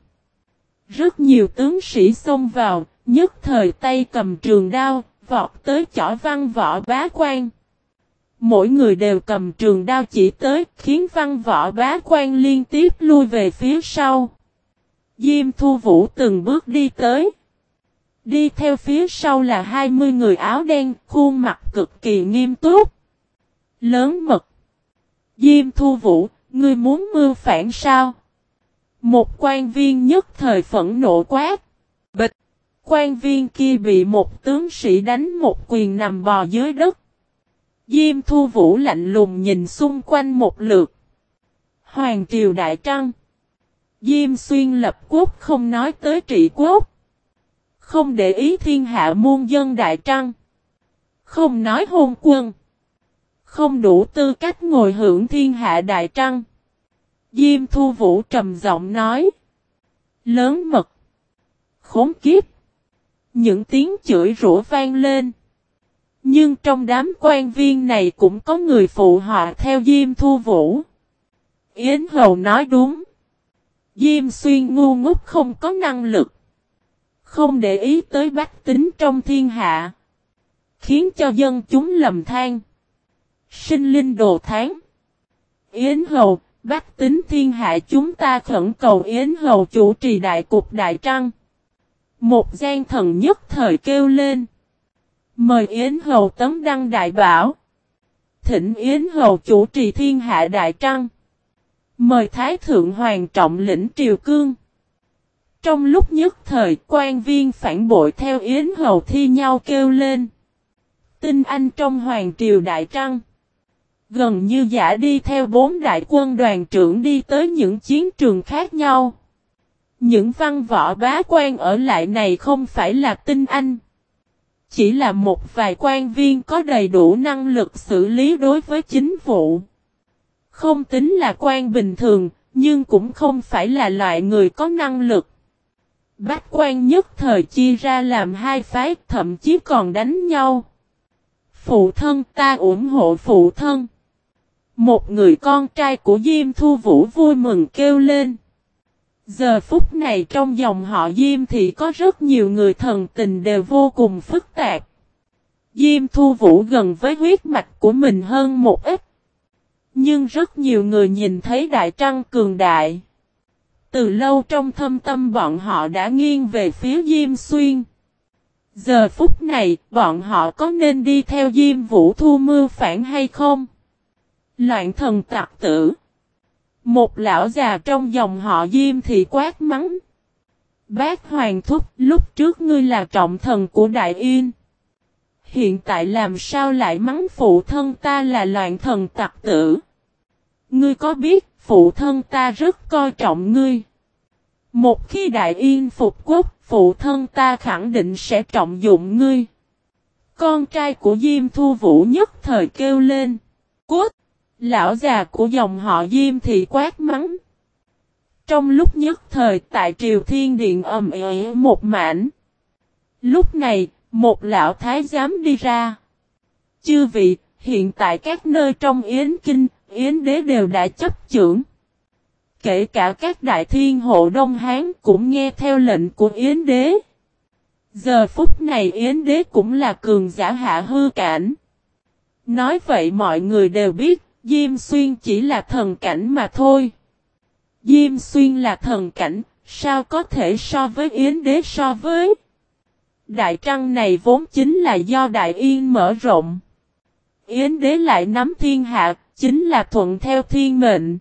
Rất nhiều tướng sĩ xông vào, nhất thời tay cầm trường đao, vọt tới chỏ văn võ bá quan. Mỗi người đều cầm trường đao chỉ tới, khiến văn võ bá quan liên tiếp lui về phía sau. Diêm Thu Vũ từng bước đi tới. Đi theo phía sau là 20 người áo đen, khuôn mặt cực kỳ nghiêm túc. Lớn mật. Diêm Thu Vũ, ngươi muốn mưu phản sao? Một quan viên nhất thời phẫn nộ quát. Bịch. Quan viên kia bị một tướng sĩ đánh một quyền nằm bò dưới đất. Diêm Thu Vũ lạnh lùng nhìn xung quanh một lượt. Hoàng Triều Đại Trăng. Diêm Xuyên lập quốc không nói tới trị quốc. Không để ý thiên hạ muôn dân Đại Trăng. Không nói hôn quân. Không đủ tư cách ngồi hưởng thiên hạ Đại Trăng. Diêm Thu Vũ trầm giọng nói. Lớn mật. Khốn kiếp. Những tiếng chửi rủa vang lên. Nhưng trong đám quan viên này cũng có người phụ họa theo Diêm Thu Vũ. Yến Hầu nói đúng. Diêm Xuyên ngu ngốc không có năng lực. Không để ý tới bách tính trong thiên hạ. Khiến cho dân chúng lầm than. Sinh linh đồ tháng. Yến Hầu, bách tính thiên hạ chúng ta khẩn cầu Yến Hầu chủ trì đại cục đại trăng. Một gian thần nhất thời kêu lên. Mời Yến Hầu tấm đăng đại bảo. thỉnh Yến Hầu chủ trì thiên hạ đại trăng. Mời Thái Thượng Hoàng trọng lĩnh triều cương. Trong lúc nhất thời quan viên phản bội theo Yến Hầu thi nhau kêu lên. Tinh anh trong Hoàng triều đại trăng. Gần như giả đi theo bốn đại quân đoàn trưởng đi tới những chiến trường khác nhau. Những văn võ bá quan ở lại này không phải là tinh anh. Chỉ là một vài quan viên có đầy đủ năng lực xử lý đối với chính vụ. Không tính là quan bình thường, nhưng cũng không phải là loại người có năng lực. Bách quan nhất thời chia ra làm hai phái, thậm chí còn đánh nhau. Phụ thân ta ủng hộ phụ thân. Một người con trai của Diêm Thu Vũ vui mừng kêu lên. Giờ phút này trong dòng họ Diêm thì có rất nhiều người thần tình đều vô cùng phức tạp. Diêm Thu Vũ gần với huyết mạch của mình hơn một ít. Nhưng rất nhiều người nhìn thấy Đại Trăng cường đại. Từ lâu trong thâm tâm bọn họ đã nghiêng về phía Diêm Xuyên. Giờ phút này, bọn họ có nên đi theo Diêm Vũ thu mưu phản hay không? Loạn thần tặc tử. Một lão già trong dòng họ Diêm thì quát mắng. Bác Hoàng Thúc, lúc trước ngươi là trọng thần của Đại Yên. Hiện tại làm sao lại mắng phụ thân ta là loạn thần tặc tử? Ngươi có biết, phụ thân ta rất coi trọng ngươi. Một khi Đại Yên phục quốc, phụ thân ta khẳng định sẽ trọng dụng ngươi. Con trai của Diêm Thu Vũ nhất thời kêu lên. Cút! Lão già của dòng họ Diêm thì quát mắng. Trong lúc nhất thời tại Triều Thiên Điện ầm ĩ một mảnh. Lúc này, một lão thái giám đi ra. Chư vị, hiện tại các nơi trong Yến Kinh, Yến Đế đều đã chấp trưởng. Kể cả các đại thiên hộ Đông Hán cũng nghe theo lệnh của Yến Đế. Giờ phút này Yến Đế cũng là cường giả hạ hư cảnh. Nói vậy mọi người đều biết Diêm Xuyên chỉ là thần cảnh mà thôi. Diêm Xuyên là thần cảnh, sao có thể so với Yến Đế so với? Đại Trăng này vốn chính là do Đại Yên mở rộng. Yến Đế lại nắm thiên hạ, chính là thuận theo thiên mệnh.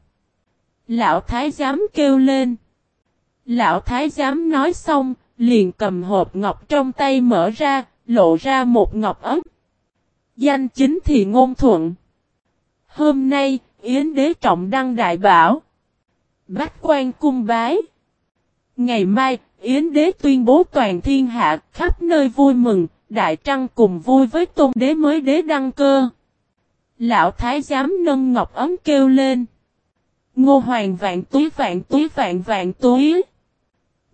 Lão Thái giám kêu lên. Lão Thái giám nói xong, liền cầm hộp ngọc trong tay mở ra, lộ ra một ngọc ấm. Danh chính thì ngôn thuận. Hôm nay, Yến đế trọng đăng đại bảo. Bách quan cung bái. Ngày mai, Yến đế tuyên bố toàn thiên hạ, khắp nơi vui mừng, đại trăng cùng vui với tôn đế mới đế đăng cơ. Lão thái giám nâng ngọc ấm kêu lên. Ngô hoàng vạn túi vạn túi vạn vạn túi.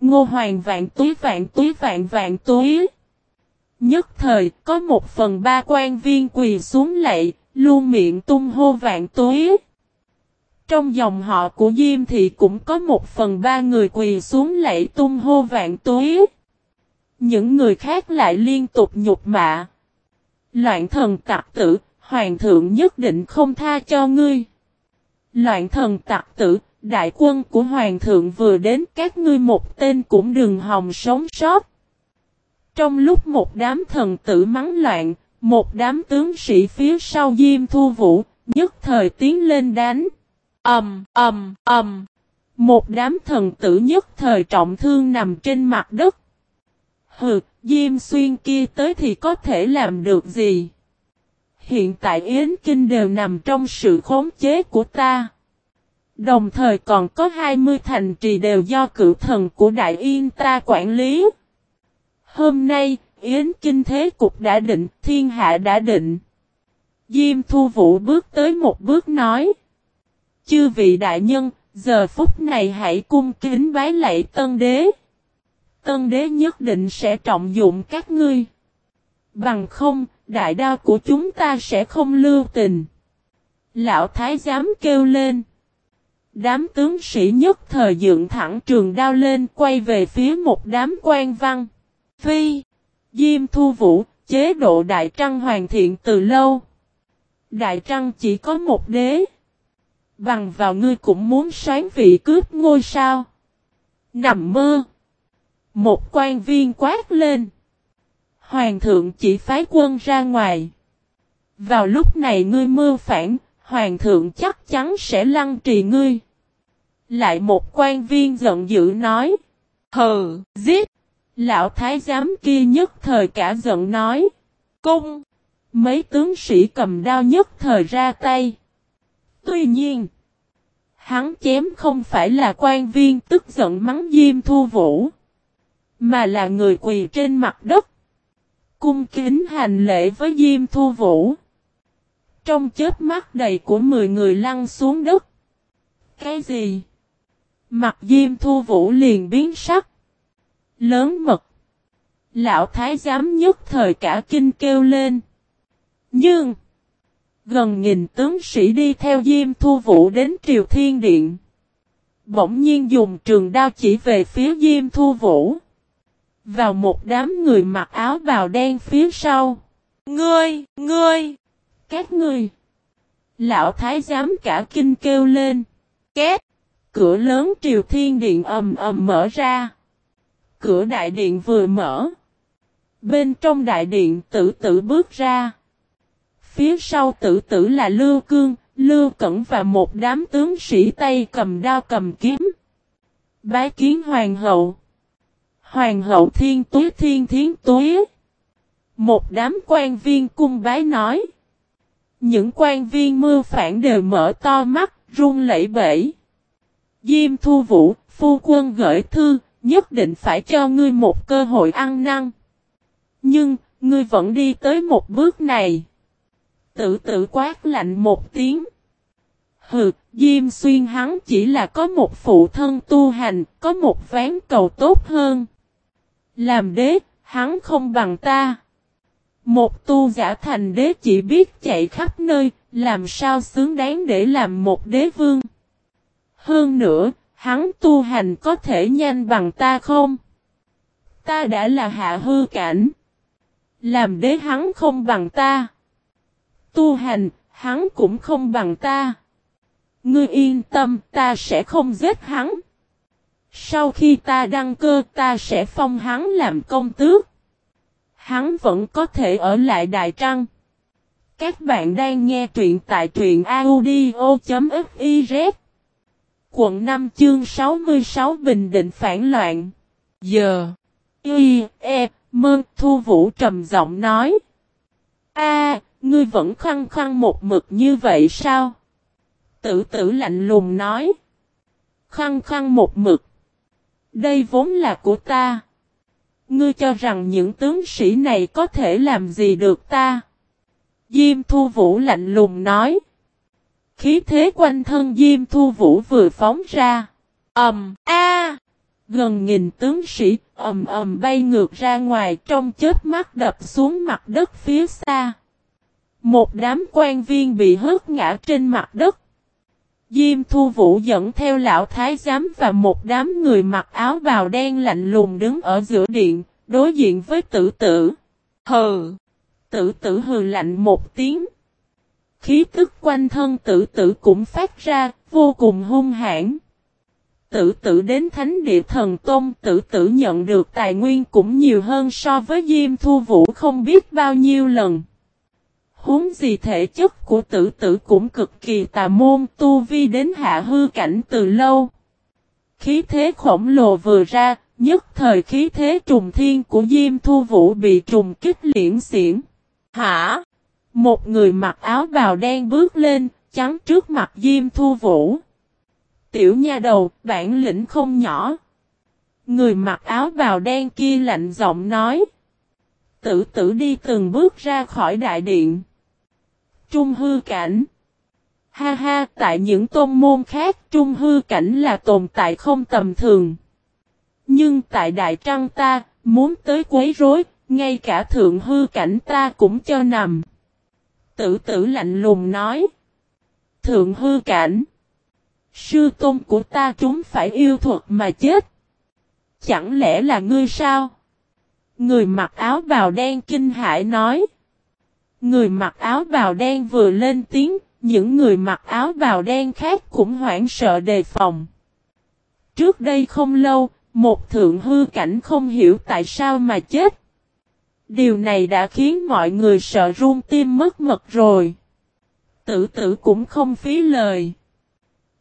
Ngô Hoàng vạn túi vạn túi vạn vạn túi. Nhất thời, có một phần ba quan viên quỳ xuống lạy, luôn miệng tung hô vạn túi. Trong dòng họ của Diêm thì cũng có một phần ba người quỳ xuống lạy tung hô vạn túi. Những người khác lại liên tục nhục mạ. Loạn thần tặc tử, hoàng thượng nhất định không tha cho ngươi. Loạn thần tặc tử, đại quân của hoàng thượng vừa đến các ngươi một tên cũng đừng hòng sống sót. Trong lúc một đám thần tử mắng loạn, một đám tướng sĩ phía sau Diêm Thu Vũ, nhất thời tiến lên đánh. Ầm, ầm, ầm. Một đám thần tử nhất thời trọng thương nằm trên mặt đất. Hừ, Diêm Xuyên kia tới thì có thể làm được gì? Hiện tại Yến Kinh đều nằm trong sự khống chế của ta. Đồng thời còn có 20 thành trì đều do cựu thần của Đại Yên ta quản lý. Hôm nay, Yến Kinh Thế Cục đã định, thiên hạ đã định. Diêm Thu Vũ bước tới một bước nói. Chư vị đại nhân, giờ phút này hãy cung kính bái lạy tân đế. Tân đế nhất định sẽ trọng dụng các ngươi. Bằng không, đại đao của chúng ta sẽ không lưu tình. Lão thái giám kêu lên. Đám tướng sĩ nhất thời dựng thẳng trường đao lên quay về phía một đám quan văn. Phi, Diêm Thu Vũ, chế độ Đại Trăng hoàn thiện từ lâu. Đại Trăng chỉ có một đế. Bằng vào ngươi cũng muốn xoán vị cướp ngôi sao. Nằm mơ. Một quan viên quát lên. Hoàng thượng chỉ phái quân ra ngoài. Vào lúc này ngươi mưu phản, hoàng thượng chắc chắn sẽ lăng trì ngươi. Lại một quan viên giận dữ nói. Hừ, giết. Lão thái giám kia nhất thời cả giận nói. Cung. Mấy tướng sĩ cầm đao nhất thời ra tay. Tuy nhiên. Hắn chém không phải là quan viên tức giận mắng Diêm Thu Vũ. Mà là người quỳ trên mặt đất. Cung kính hành lễ với Diêm Thu Vũ. Trong chết mắt đầy của 10 người lăn xuống đất. Cái gì? Mặt Diêm Thu Vũ liền biến sắc. Lớn mật. Lão Thái giám nhất thời cả kinh kêu lên. Nhưng. Gần nghìn tướng sĩ đi theo Diêm Thu Vũ đến Triều Thiên Điện. Bỗng nhiên dùng trường đao chỉ về phía Diêm Thu Vũ. Vào một đám người mặc áo bào đen phía sau. Ngươi, ngươi, các ngươi. Lão Thái giám cả kinh kêu lên. Két, cửa lớn Triều Thiên Điện ầm ầm mở ra. Cửa đại điện vừa mở. Bên trong đại điện tử tử bước ra. Phía sau tử tử là Lưu Cương, Lưu Cẩn và một đám tướng sĩ tay cầm đao cầm kiếm. Bái kiến hoàng hậu. Hoàng hậu thiên túi thiên thiến túi. Một đám quan viên cung bái nói. Những quan viên mưa phản đều mở to mắt, run lẩy bẩy. Diêm thu vũ, phu quân gửi thư, nhất định phải cho ngươi một cơ hội ăn năn. Nhưng, ngươi vẫn đi tới một bước này. Tự tự quát lạnh một tiếng. Hừ, Diêm Xuyên hắn chỉ là có một phụ thân tu hành, có một ván cầu tốt hơn. Làm đế, hắn không bằng ta. Một tu giả thành đế chỉ biết chạy khắp nơi, làm sao xứng đáng để làm một đế vương. Hơn nữa, hắn tu hành có thể nhanh bằng ta không? Ta đã là hạ hư cảnh. Làm đế hắn không bằng ta. Tu hành, hắn cũng không bằng ta. Ngươi yên tâm, ta sẽ không giết hắn. Sau khi ta đăng cơ, ta sẽ phong hắn làm công tước. Hắn vẫn có thể ở lại Đại Trăng. Các bạn đang nghe truyện tại truyện audio.fif Quận 5 chương 66 Bình Định phản loạn. Giờ. Y, E, Mơ Thu Vũ trầm giọng nói. A, ngươi vẫn khăng khăng một mực như vậy sao? Tử tử lạnh lùng nói. Khăng khăng một mực. Đây vốn là của ta. Ngươi cho rằng những tướng sĩ này có thể làm gì được ta? Diêm Thu Vũ lạnh lùng nói. Khí thế quanh thân Diêm Thu Vũ vừa phóng ra. ầm a Gần nghìn tướng sĩ ầm ầm bay ngược ra ngoài trong chết mắt đập xuống mặt đất phía xa. Một đám quan viên bị hớt ngã trên mặt đất. Diêm Thu Vũ dẫn theo lão thái giám và một đám người mặc áo bào đen lạnh lùng đứng ở giữa điện, đối diện với tử tử. Hừ! Tử tử hừ lạnh một tiếng. Khí tức quanh thân tử tử cũng phát ra, vô cùng hung hãn. Tử tử đến thánh địa thần tôn tử tử nhận được tài nguyên cũng nhiều hơn so với Diêm Thu Vũ không biết bao nhiêu lần. Huống gì thể chất của tử tử cũng cực kỳ tà môn tu vi đến hạ hư cảnh từ lâu. Khí thế khổng lồ vừa ra, nhất thời khí thế trùng thiên của Diêm Thu Vũ bị trùng kích liễn xiển. Hả? Một người mặc áo bào đen bước lên, chắn trước mặt Diêm Thu Vũ. Tiểu nha đầu, bản lĩnh không nhỏ. Người mặc áo bào đen kia lạnh giọng nói. Tử tử đi từng bước ra khỏi đại điện. Trung hư cảnh. Ha ha, tại những tôn môn khác trung hư cảnh là tồn tại không tầm thường. Nhưng tại Đại Trăng ta, muốn tới quấy rối, ngay cả thượng hư cảnh ta cũng cho nằm. Tử tử lạnh lùng nói. Thượng hư cảnh. Sư tôn của ta chúng phải yêu thuật mà chết. Chẳng lẽ là ngươi sao? Người mặc áo bào đen kinh hãi nói. Người mặc áo bào đen vừa lên tiếng, những người mặc áo bào đen khác cũng hoảng sợ đề phòng. Trước đây không lâu, một thượng hư cảnh không hiểu tại sao mà chết. Điều này đã khiến mọi người sợ run tim mất mật rồi. Tử tử cũng không phí lời.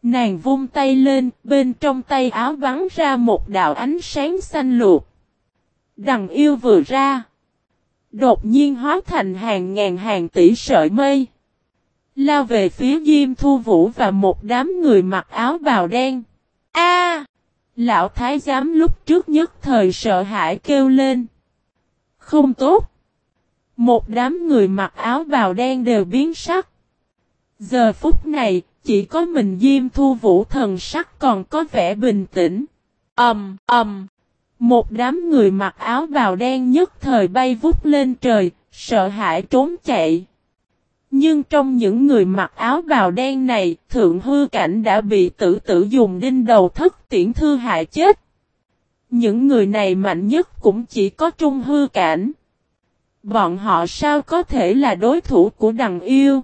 Nàng vung tay lên, bên trong tay áo bắn ra một đạo ánh sáng xanh luộc. Đằng yêu vừa ra. Đột nhiên hóa thành hàng ngàn hàng tỷ sợi mây. Lao về phía Diêm Thu Vũ và một đám người mặc áo bào đen. A! lão thái giám lúc trước nhất thời sợ hãi kêu lên. Không tốt. Một đám người mặc áo bào đen đều biến sắc. Giờ phút này, chỉ có mình Diêm Thu Vũ thần sắc còn có vẻ bình tĩnh. Ầm, um, ầm. Um. Một đám người mặc áo bào đen nhất thời bay vút lên trời, sợ hãi trốn chạy. Nhưng trong những người mặc áo bào đen này, thượng hư cảnh đã bị tử tử dùng đinh đầu thất tiễn thư hại chết. Những người này mạnh nhất cũng chỉ có trung hư cảnh. Bọn họ sao có thể là đối thủ của đằng yêu?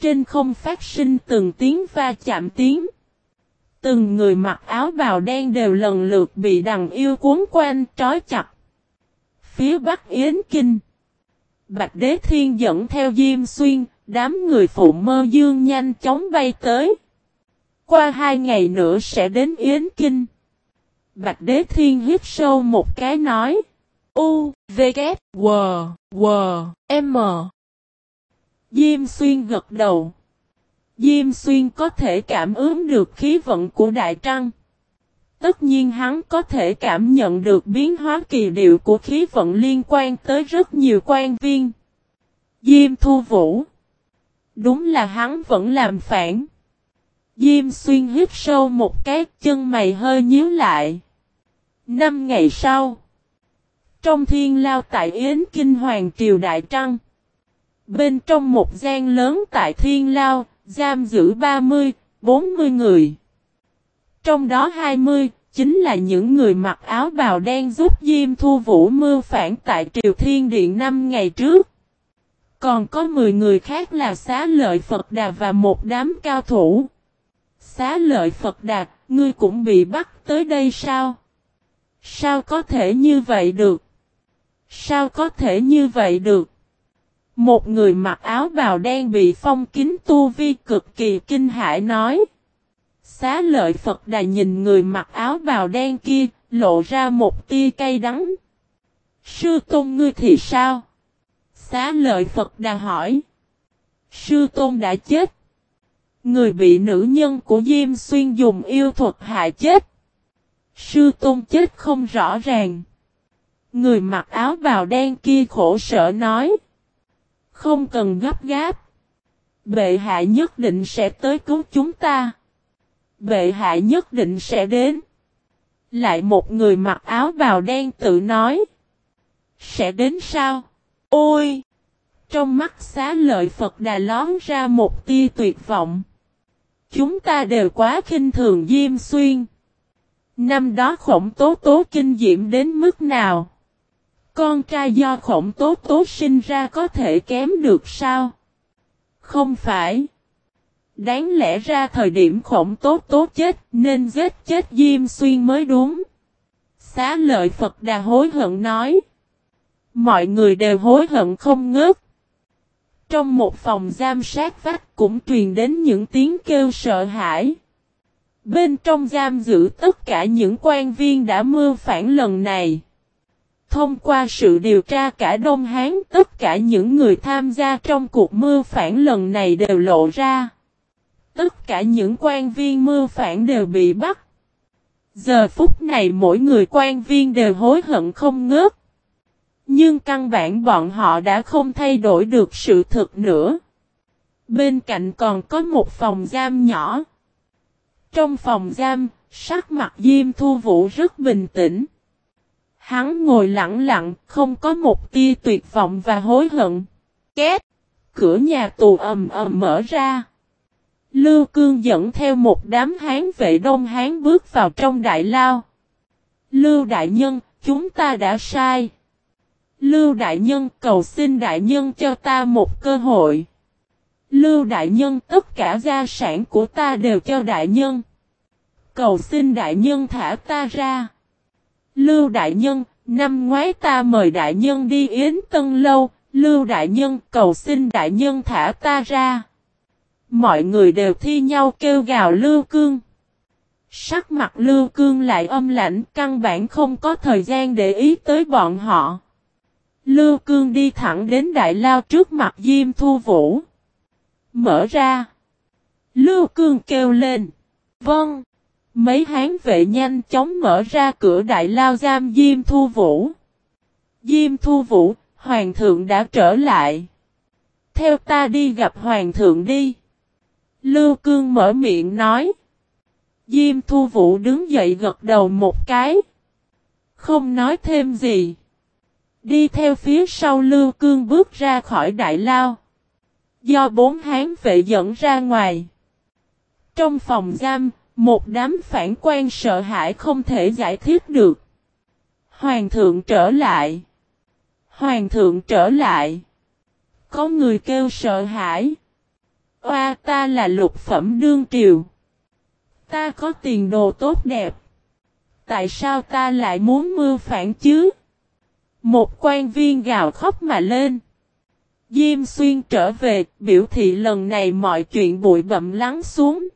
Trên không phát sinh từng tiếng va chạm tiếng. Từng người mặc áo bào đen đều lần lượt bị đằng yêu cuốn quanh trói chặt. Phía bắc Yến Kinh. Bạch Đế Thiên dẫn theo Diêm Xuyên, đám người phụ mơ dương nhanh chóng bay tới. Qua hai ngày nữa sẽ đến Yến Kinh. Bạch Đế Thiên hít sâu một cái nói. U, V, K, W, W, M. Diêm Xuyên gật đầu. Diêm Xuyên có thể cảm ứng được khí vận của Đại Trăng. Tất nhiên hắn có thể cảm nhận được biến hóa kỳ điệu của khí vận liên quan tới rất nhiều quan viên. Diêm Thu Vũ Đúng là hắn vẫn làm phản. Diêm Xuyên hít sâu một cái chân mày hơi nhíu lại. Năm ngày sau Trong thiên lao tại Yến Kinh Hoàng Triều Đại Trăng Bên trong một gian lớn tại thiên lao Giam giữ 30, 40 người. Trong đó 20, chính là những người mặc áo bào đen giúp Diêm Thu Vũ mưu phản tại Triều Thiên Điện 5 ngày trước. Còn có 10 người khác là xá lợi Phật Đà và một đám cao thủ. Xá lợi Phật Đà, ngươi cũng bị bắt tới đây sao? Sao có thể như vậy được? Sao có thể như vậy được? Một người mặc áo bào đen bị phong kính tu vi cực kỳ kinh hãi nói. Xá lợi Phật đà nhìn người mặc áo bào đen kia, lộ ra một tia cay đắng. Sư tôn ngươi thì sao? Xá lợi Phật đà hỏi. Sư tôn đã chết. Người bị nữ nhân của Diêm Xuyên dùng yêu thuật hại chết. Sư tôn chết không rõ ràng. Người mặc áo bào đen kia khổ sở nói. Không cần gấp gáp. Bệ hạ nhất định sẽ tới cứu chúng ta. Bệ hạ nhất định sẽ đến. Lại một người mặc áo bào đen tự nói. Sẽ đến sao? Ôi! Trong mắt xá lợi Phật Đà lón ra một tia tuyệt vọng. Chúng ta đều quá khinh thường Diêm Xuyên. Năm đó khổng tố tố kinh diễm đến mức nào? Con trai do khổng tố tố sinh ra có thể kém được sao? Không phải. Đáng lẽ ra thời điểm khổng tố tố chết nên giết chết Diêm Xuyên mới đúng. Xá lợi Phật Đà hối hận nói. Mọi người đều hối hận không ngớt. Trong một phòng giam sát vách cũng truyền đến những tiếng kêu sợ hãi. Bên trong giam giữ tất cả những quan viên đã mưu phản lần này. Thông qua sự điều tra cả Đông Hán, tất cả những người tham gia trong cuộc mưu phản lần này đều lộ ra. Tất cả những quan viên mưu phản đều bị bắt. Giờ phút này mỗi người quan viên đều hối hận không ngớt. Nhưng căn bản bọn họ đã không thay đổi được sự thực nữa. Bên cạnh còn có một phòng giam nhỏ. Trong phòng giam, sắc mặt Diêm Thu Vũ rất bình tĩnh. Hắn ngồi lặng lặng, không có một tia tuyệt vọng và hối hận. Két! Cửa nhà tù ầm ầm mở ra. Lưu Cương dẫn theo một đám hán vệ đông hán bước vào trong đại lao. Lưu đại nhân, chúng ta đã sai. Lưu đại nhân cầu xin đại nhân cho ta một cơ hội. Lưu đại nhân tất cả gia sản của ta đều cho đại nhân. Cầu xin đại nhân thả ta ra. Lưu đại nhân, năm ngoái ta mời đại nhân đi yến tân lâu. Lưu đại nhân cầu xin đại nhân thả ta ra. Mọi người đều thi nhau kêu gào Lưu Cương. Sắc mặt Lưu Cương lại âm lãnh căn bản không có thời gian để ý tới bọn họ. Lưu Cương đi thẳng đến đại lao trước mặt Diêm Thu Vũ. Mở ra. Lưu Cương kêu lên. Vâng. Mấy hán vệ nhanh chóng mở ra cửa đại lao giam Diêm Thu Vũ. Diêm Thu Vũ, Hoàng thượng đã trở lại. Theo ta đi gặp Hoàng thượng đi. Lưu Cương mở miệng nói. Diêm Thu Vũ đứng dậy gật đầu một cái. Không nói thêm gì. Đi theo phía sau Lưu Cương bước ra khỏi đại lao. Do bốn hán vệ dẫn ra ngoài. Trong phòng giam, một đám phản quan sợ hãi không thể giải thích được. Hoàng thượng trở lại. Hoàng thượng trở lại. Có người kêu sợ hãi. Oa ta là lục phẩm đương triều. Ta có tiền đồ tốt đẹp. Tại sao ta lại muốn mưu phản chứ? Một quan viên gào khóc mà lên. Diêm xuyên trở về, biểu thị lần này mọi chuyện bụi bậm lắng xuống.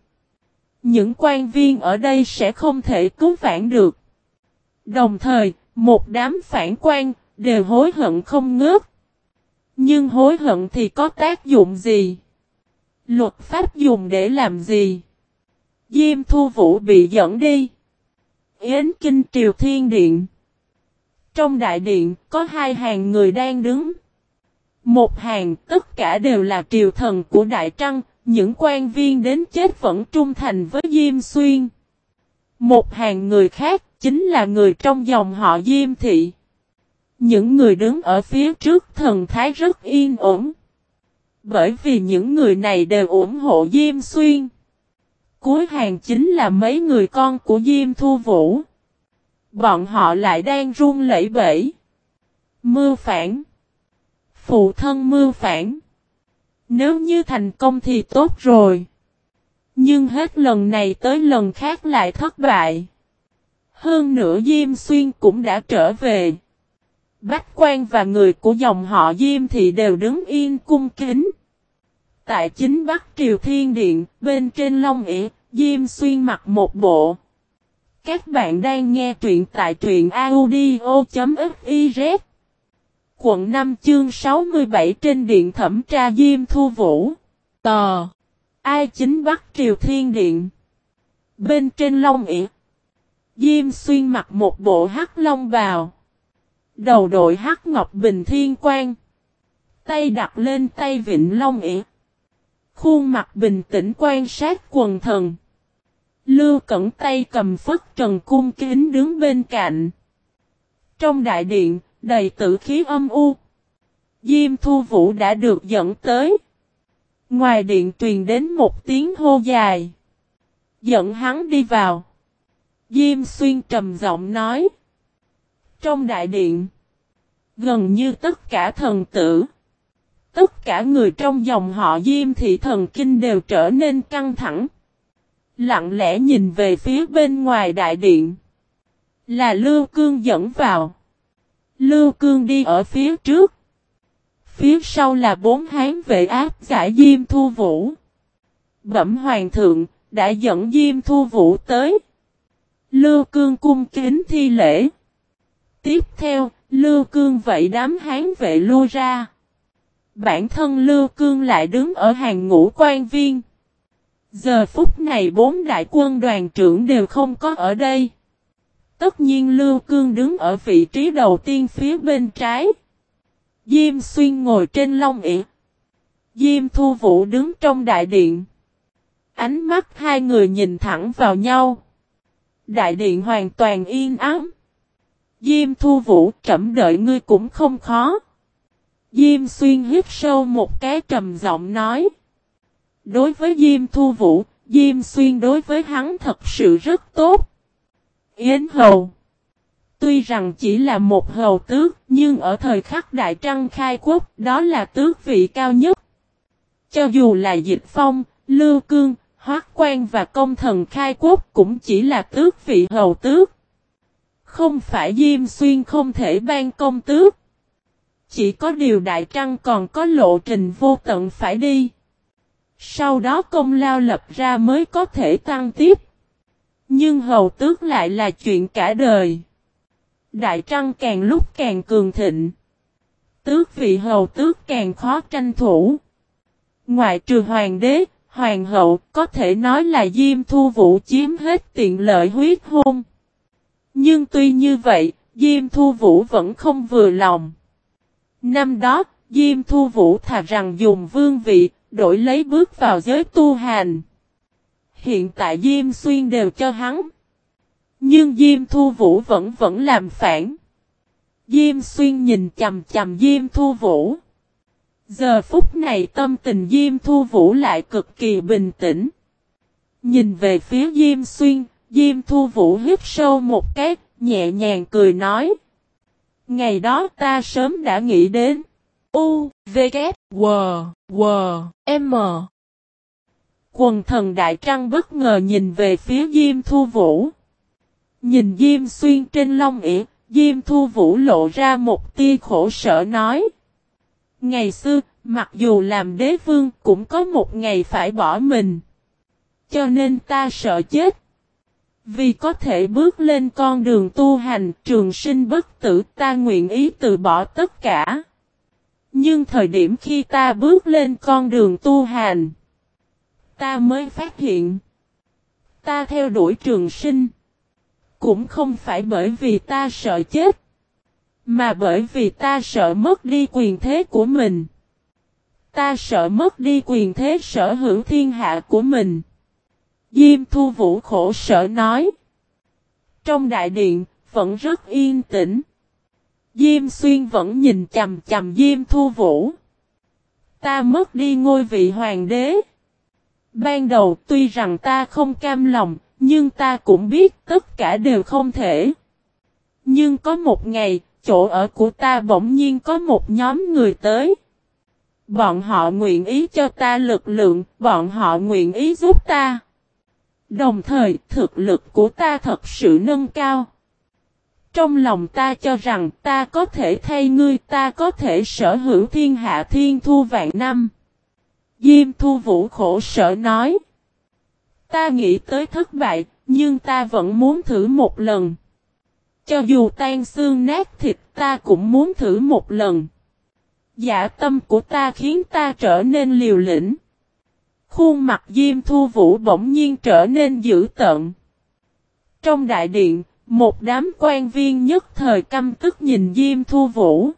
Những quan viên ở đây sẽ không thể cứu vãn được. Đồng thời, một đám phản quan, đều hối hận không ngớt. Nhưng hối hận thì có tác dụng gì? Luật pháp dùng để làm gì? Diêm Thu Vũ bị dẫn đi. Yến Kinh Triều Thiên Điện. Trong đại điện có hai hàng người đang đứng. Một hàng tất cả đều là triều thần của Đại Trăng, những quan viên đến chết vẫn trung thành với Diêm Xuyên. Một hàng người khác chính là người trong dòng họ Diêm Thị. Những người đứng ở phía trước thần thái rất yên ổn. Bởi vì những người này đều ủng hộ Diêm Xuyên. Cuối hàng chính là mấy người con của Diêm Thu Vũ. Bọn họ lại đang run lẩy bẩy. Mưa phản. Phụ thân mưa phản. Nếu như thành công thì tốt rồi. Nhưng hết lần này tới lần khác lại thất bại. Hơn nữa Diêm Xuyên cũng đã trở về. Bách quan và người của dòng họ Diêm thì đều đứng yên cung kính. Tại chính Bắc Triều Thiên Điện, bên trên Long ỉ, Diêm Xuyên mặc một bộ. Các bạn đang nghe truyện tại truyện audio.fif Quận 5 chương 67 trên điện thẩm tra Diêm Thu Vũ. Tò Ai chính Bắc Triều Thiên Điện. Bên trên Long ỉ Diêm xuyên mặc một bộ hắc long bào. Đầu đội hắc ngọc bình thiên quan Tay đặt lên tay vịnh long ỉ Khuôn mặt bình tĩnh quan sát quần thần. Lưu cẩn tay cầm phất trần cung kính đứng bên cạnh. Trong đại điện, đầy tử khí âm u. Diêm thu vũ đã được dẫn tới. Ngoài điện truyền đến một tiếng hô dài. Dẫn hắn đi vào. Diêm xuyên trầm giọng nói. Trong đại điện. Gần như tất cả thần tử. Tất cả người trong dòng họ Diêm thị thần kinh đều trở nên căng thẳng. Lặng lẽ nhìn về phía bên ngoài đại điện. Là Lưu Cương dẫn vào. Lưu Cương đi ở phía trước. Phía sau là bốn hán vệ áp giải Diêm Thu Vũ. Bẩm Hoàng thượng, đã dẫn Diêm Thu Vũ tới. Lưu Cương cung kính thi lễ. Tiếp theo, Lưu Cương vậy đám hán vệ lui ra. Bản thân Lưu Cương lại đứng ở hàng ngũ quan viên. Giờ phút này bốn đại quân đoàn trưởng đều không có ở đây. Tất nhiên Lưu Cương đứng ở vị trí đầu tiên phía bên trái. Diêm Xuyên ngồi trên long ỉ. Diêm Thu Vũ đứng trong đại điện. Ánh mắt hai người nhìn thẳng vào nhau. Đại điện hoàn toàn yên ắng. Diêm Thu Vũ trẩm đợi ngươi cũng không khó. Diêm Xuyên hít sâu một cái trầm giọng nói. Đối với Diêm Thu Vũ, Diêm Xuyên đối với hắn thật sự rất tốt. Yến Hầu Tuy rằng chỉ là một hầu tước, nhưng ở thời khắc Đại Trăng khai quốc, đó là tước vị cao nhất. Cho dù là Dịch Phong, Lưu Cương, Hoác Quan và Công Thần khai quốc cũng chỉ là tước vị hầu tước. Không phải Diêm Xuyên không thể ban công tước. Chỉ có điều Đại Trăng còn có lộ trình vô tận phải đi. Sau đó công lao lập ra mới có thể tăng tiếp. Nhưng hầu tước lại là chuyện cả đời. Đại Trăng càng lúc càng cường thịnh. Tước vị hầu tước càng khó tranh thủ. Ngoại trừ hoàng đế, hoàng hậu có thể nói là Diêm Thu Vũ chiếm hết tiện lợi huyết hôn. Nhưng tuy như vậy, Diêm Thu Vũ vẫn không vừa lòng. Năm đó, Diêm Thu Vũ thà rằng dùng vương vị, đổi lấy bước vào giới tu hành. Hiện tại Diêm Xuyên đều cho hắn. Nhưng Diêm Thu Vũ vẫn vẫn làm phản. Diêm Xuyên nhìn chầm chầm Diêm Thu Vũ. Giờ phút này tâm tình Diêm Thu Vũ lại cực kỳ bình tĩnh. Nhìn về phía Diêm Xuyên, Diêm Thu Vũ hít sâu một cái, nhẹ nhàng cười nói. Ngày đó ta sớm đã nghĩ đến. U, V, K, W, W, M. Quần thần Đại Trăng bất ngờ nhìn về phía Diêm Thu Vũ. Nhìn Diêm Xuyên trên lông ỉa, Diêm Thu Vũ lộ ra một tia khổ sở nói. Ngày xưa, mặc dù làm đế vương cũng có một ngày phải bỏ mình. Cho nên ta sợ chết. Vì có thể bước lên con đường tu hành trường sinh bất tử ta nguyện ý từ bỏ tất cả. Nhưng thời điểm khi ta bước lên con đường tu hành, ta mới phát hiện, ta theo đuổi trường sinh. Cũng không phải bởi vì ta sợ chết, mà bởi vì ta sợ mất đi quyền thế của mình. Ta sợ mất đi quyền thế sở hữu thiên hạ của mình. Diêm Thu Vũ khổ sở nói. Trong đại điện, vẫn rất yên tĩnh. Diêm Xuyên vẫn nhìn chầm chầm Diêm Thu Vũ. Ta mất đi ngôi vị hoàng đế. Ban đầu tuy rằng ta không cam lòng, nhưng ta cũng biết tất cả đều không thể. Nhưng có một ngày, chỗ ở của ta bỗng nhiên có một nhóm người tới. Bọn họ nguyện ý cho ta lực lượng, bọn họ nguyện ý giúp ta. Đồng thời, thực lực của ta thật sự nâng cao. Trong lòng ta cho rằng ta có thể thay ngươi, ta có thể sở hữu thiên hạ thiên thu vạn năm. Diêm thu vũ khổ sở nói. Ta nghĩ tới thất bại, nhưng ta vẫn muốn thử một lần. Cho dù tan xương nát thịt ta cũng muốn thử một lần. Dạ tâm của ta khiến ta trở nên liều lĩnh. Khuôn mặt Diêm Thu Vũ bỗng nhiên trở nên dữ tợn. Trong đại điện, một đám quan viên nhất thời căm tức nhìn Diêm Thu Vũ.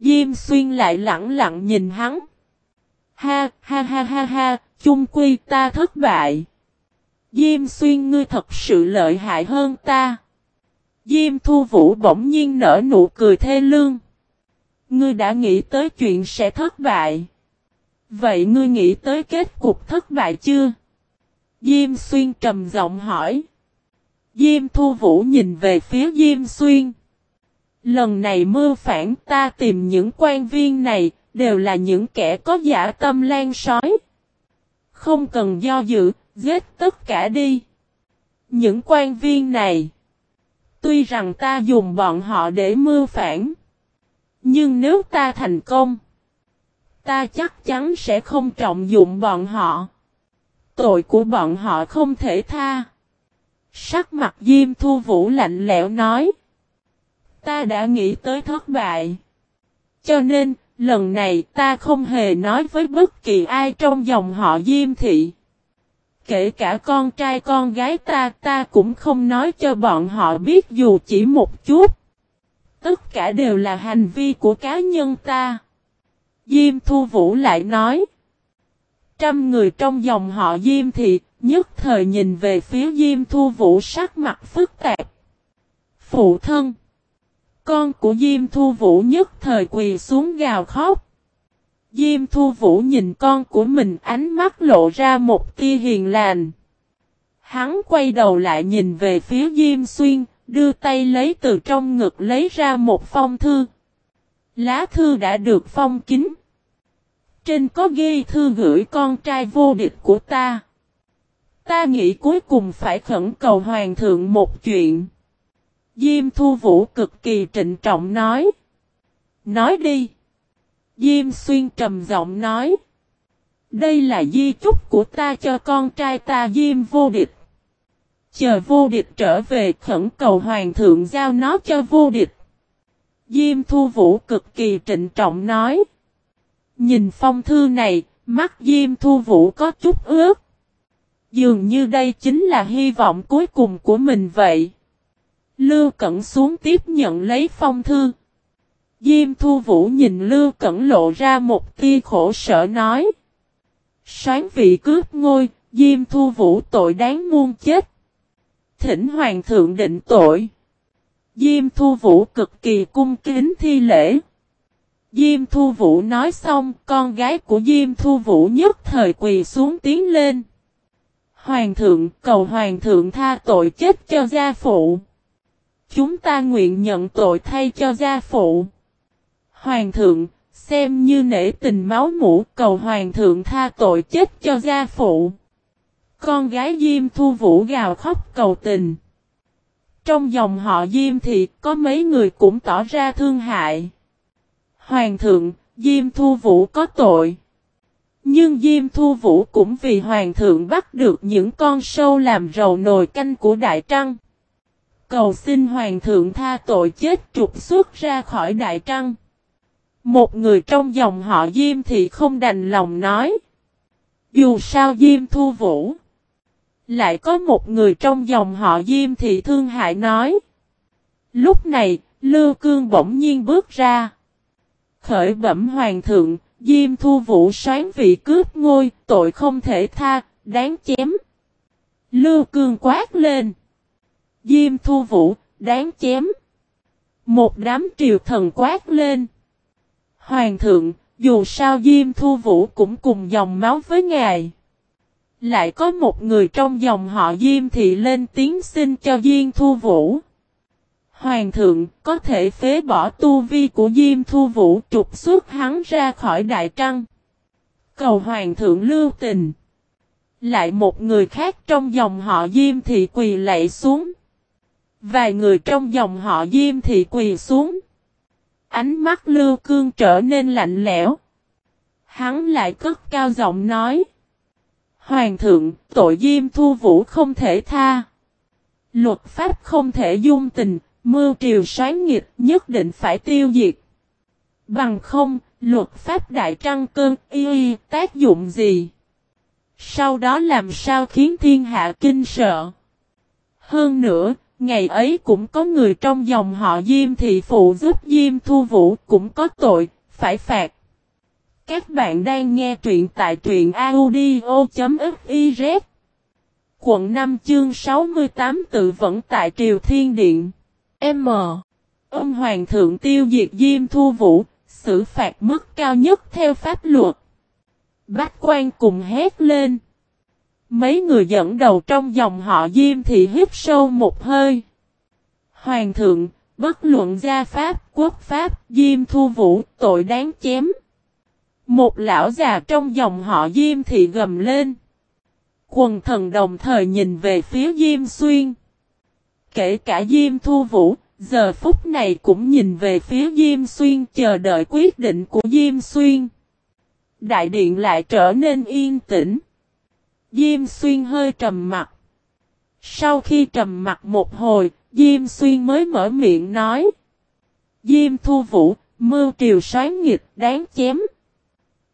Diêm Xuyên lại lặng lặng nhìn hắn. Ha, ha ha ha ha, chung quy ta thất bại. Diêm xuyên ngươi thật sự lợi hại hơn ta. Diêm thu vũ bỗng nhiên nở nụ cười thê lương. Ngươi đã nghĩ tới chuyện sẽ thất bại. Vậy ngươi nghĩ tới kết cục thất bại chưa? Diêm xuyên trầm giọng hỏi. Diêm thu vũ nhìn về phía Diêm xuyên. Lần này mưa phản ta tìm những quan viên này, đều là những kẻ có giả tâm lan sói. Không cần do dự, giết tất cả đi. Những quan viên này, tuy rằng ta dùng bọn họ để mưu phản, nhưng nếu ta thành công, ta chắc chắn sẽ không trọng dụng bọn họ. Tội của bọn họ không thể tha. Sắc mặt Diêm Thu Vũ lạnh lẽo nói. Ta đã nghĩ tới thất bại. Cho nên, lần này ta không hề nói với bất kỳ ai trong dòng họ Diêm Thị. Kể cả con trai con gái ta, ta cũng không nói cho bọn họ biết dù chỉ một chút. Tất cả đều là hành vi của cá nhân ta. Diêm Thu Vũ lại nói. Trăm người trong dòng họ Diêm Thị, nhất thời nhìn về phía Diêm Thu Vũ sắc mặt phức tạp. Phụ thân. Con của Diêm Thu Vũ nhất thời quỳ xuống gào khóc. Diêm Thu Vũ nhìn con của mình ánh mắt lộ ra một tia hiền lành. Hắn quay đầu lại nhìn về phía Diêm Xuyên, đưa tay lấy từ trong ngực lấy ra một phong thư. Lá thư đã được phong kín. Trên có ghi thư gửi con trai vô địch của ta. Ta nghĩ cuối cùng phải khẩn cầu hoàng thượng một chuyện. Diêm Thu Vũ cực kỳ trịnh trọng nói. Nói đi. Diêm Xuyên trầm giọng nói. Đây là di chúc của ta cho con trai ta Diêm vô địch. Chờ vô địch trở về khẩn cầu hoàng thượng giao nó cho vô địch. Diêm Thu Vũ cực kỳ trịnh trọng nói. Nhìn phong thư này, mắt Diêm Thu Vũ có chút ướt. Dường như đây chính là hy vọng cuối cùng của mình vậy. Lưu Cẩn xuống tiếp nhận lấy phong thư. Diêm Thu Vũ nhìn Lưu Cẩn lộ ra một tia khổ sở nói. Sáng vị cướp ngôi, Diêm Thu Vũ tội đáng muôn chết. Thỉnh Hoàng thượng định tội. Diêm Thu Vũ cực kỳ cung kính thi lễ. Diêm Thu Vũ nói xong, con gái của Diêm Thu Vũ nhất thời quỳ xuống tiến lên. Hoàng thượng cầu Hoàng thượng tha tội chết cho gia phụ. Chúng ta nguyện nhận tội thay cho gia phụ. Hoàng thượng, xem như nể tình máu mũ cầu Hoàng thượng tha tội chết cho gia phụ. Con gái Diêm Thu Vũ gào khóc cầu tình. Trong dòng họ Diêm thì có mấy người cũng tỏ ra thương hại. Hoàng thượng, Diêm Thu Vũ có tội. Nhưng Diêm Thu Vũ cũng vì Hoàng thượng bắt được những con sâu làm rầu nồi canh của Đại Trăng. Cầu xin Hoàng thượng tha tội chết trục xuất ra khỏi Đại Trăng. Một người trong dòng họ Diêm thì không đành lòng nói. Dù sao Diêm Thu Vũ. Lại có một người trong dòng họ Diêm thì thương hại nói. Lúc này, Lưu Cương bỗng nhiên bước ra. Khởi bẩm hoàng thượng, Diêm Thu Vũ xoán vị cướp ngôi, tội không thể tha, đáng chém. Lưu Cương quát lên. Diêm Thu Vũ, đáng chém. Một đám triều thần quát lên. Hoàng thượng, dù sao Diêm Thu Vũ cũng cùng dòng máu với ngài. Lại có một người trong dòng họ Diêm thì lên tiếng xin cho Diêm Thu Vũ. Hoàng thượng có thể phế bỏ tu vi của Diêm Thu Vũ trục xuất hắn ra khỏi Đại Trăng. Cầu Hoàng thượng lưu tình. Lại một người khác trong dòng họ Diêm thì quỳ lạy xuống. Vài người trong dòng họ Diêm thì quỳ xuống. Ánh mắt Lưu Cương trở nên lạnh lẽo. Hắn lại cất cao giọng nói. Hoàng thượng, tội Diêm Thu Vũ không thể tha. Luật pháp không thể dung tình, mưu triều sáng nghịch nhất định phải tiêu diệt. Bằng không, luật pháp đại trăng cơn y y tác dụng gì? Sau đó làm sao khiến thiên hạ kinh sợ? Hơn nữa, ngày ấy cũng có người trong dòng họ Diêm thị phụ giúp Diêm Thu Vũ cũng có tội, phải phạt. Các bạn đang nghe truyện tại truyện audio.fiz Quận 5 chương 68 tự vẫn tại Triều Thiên Điện. M. Ông Hoàng thượng tiêu diệt Diêm Thu Vũ, xử phạt mức cao nhất theo pháp luật. Bách quan cùng hét lên. Mấy người dẫn đầu trong dòng họ Diêm thì hít sâu một hơi. Hoàng thượng, bất luận gia pháp, quốc pháp, Diêm Thu Vũ, tội đáng chém. Một lão già trong dòng họ Diêm thì gầm lên. Quần thần đồng thời nhìn về phía Diêm Xuyên. Kể cả Diêm Thu Vũ, giờ phút này cũng nhìn về phía Diêm Xuyên chờ đợi quyết định của Diêm Xuyên. Đại điện lại trở nên yên tĩnh. Diêm Xuyên hơi trầm mặt. Sau khi trầm mặt một hồi, Diêm Xuyên mới mở miệng nói. Diêm Thu Vũ, mưu triều xoáy nghịch đáng chém.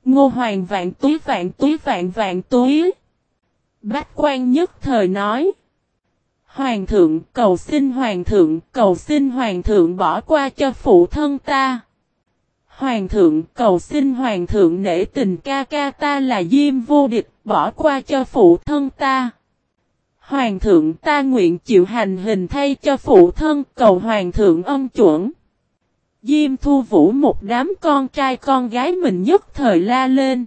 Ngô Hoàng vạn túi vạn túi vạn vạn túi. Bách quan nhất thời nói. Hoàng thượng cầu xin hoàng thượng cầu xin hoàng thượng bỏ qua cho phụ thân ta. Hoàng thượng cầu xin hoàng thượng nể tình ca ca ta là diêm vô địch bỏ qua cho phụ thân ta. Hoàng thượng ta nguyện chịu hành hình thay cho phụ thân cầu hoàng thượng ân chuẩn. Diêm thu vũ một đám con trai con gái mình nhất thời la lên.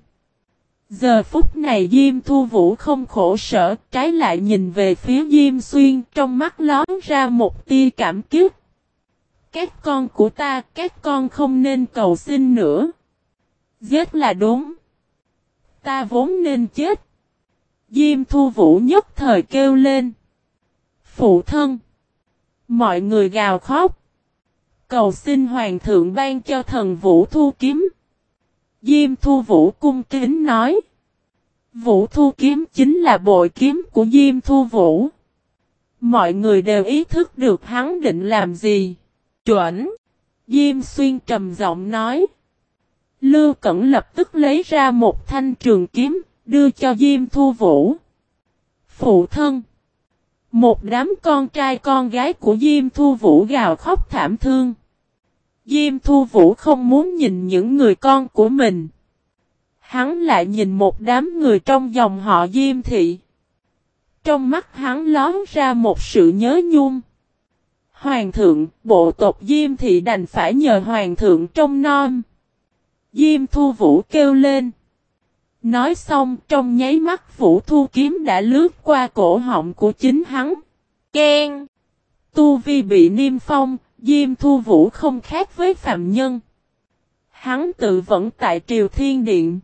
Giờ phút này Diêm Thu Vũ không khổ sở, trái lại nhìn về phía Diêm Xuyên trong mắt lón ra một tia cảm kích. Các con của ta, các con không nên cầu xin nữa. Giết là đúng. Ta vốn nên chết. Diêm Thu Vũ nhất thời kêu lên. Phụ thân. Mọi người gào khóc. Cầu xin Hoàng thượng ban cho thần Vũ Thu kiếm. Diêm Thu Vũ cung kính nói. Vũ Thu kiếm chính là bội kiếm của Diêm Thu Vũ. Mọi người đều ý thức được hắn định làm gì. Chuẩn. Diêm Xuyên trầm giọng nói. Lưu Cẩn lập tức lấy ra một thanh trường kiếm, đưa cho Diêm Thu Vũ. Phụ thân. Một đám con trai con gái của Diêm Thu Vũ gào khóc thảm thương. Diêm Thu Vũ không muốn nhìn những người con của mình. Hắn lại nhìn một đám người trong dòng họ Diêm Thị. Trong mắt hắn lón ra một sự nhớ nhung. Hoàng thượng, bộ tộc Diêm Thị đành phải nhờ Hoàng thượng trong non. Diêm Thu Vũ kêu lên. Nói xong trong nháy mắt Vũ Thu Kiếm đã lướt qua cổ họng của chính hắn. Ken! Tu Vi bị niêm phong, Diêm Thu Vũ không khác với phạm nhân. Hắn tự vẫn tại Triều Thiên Điện.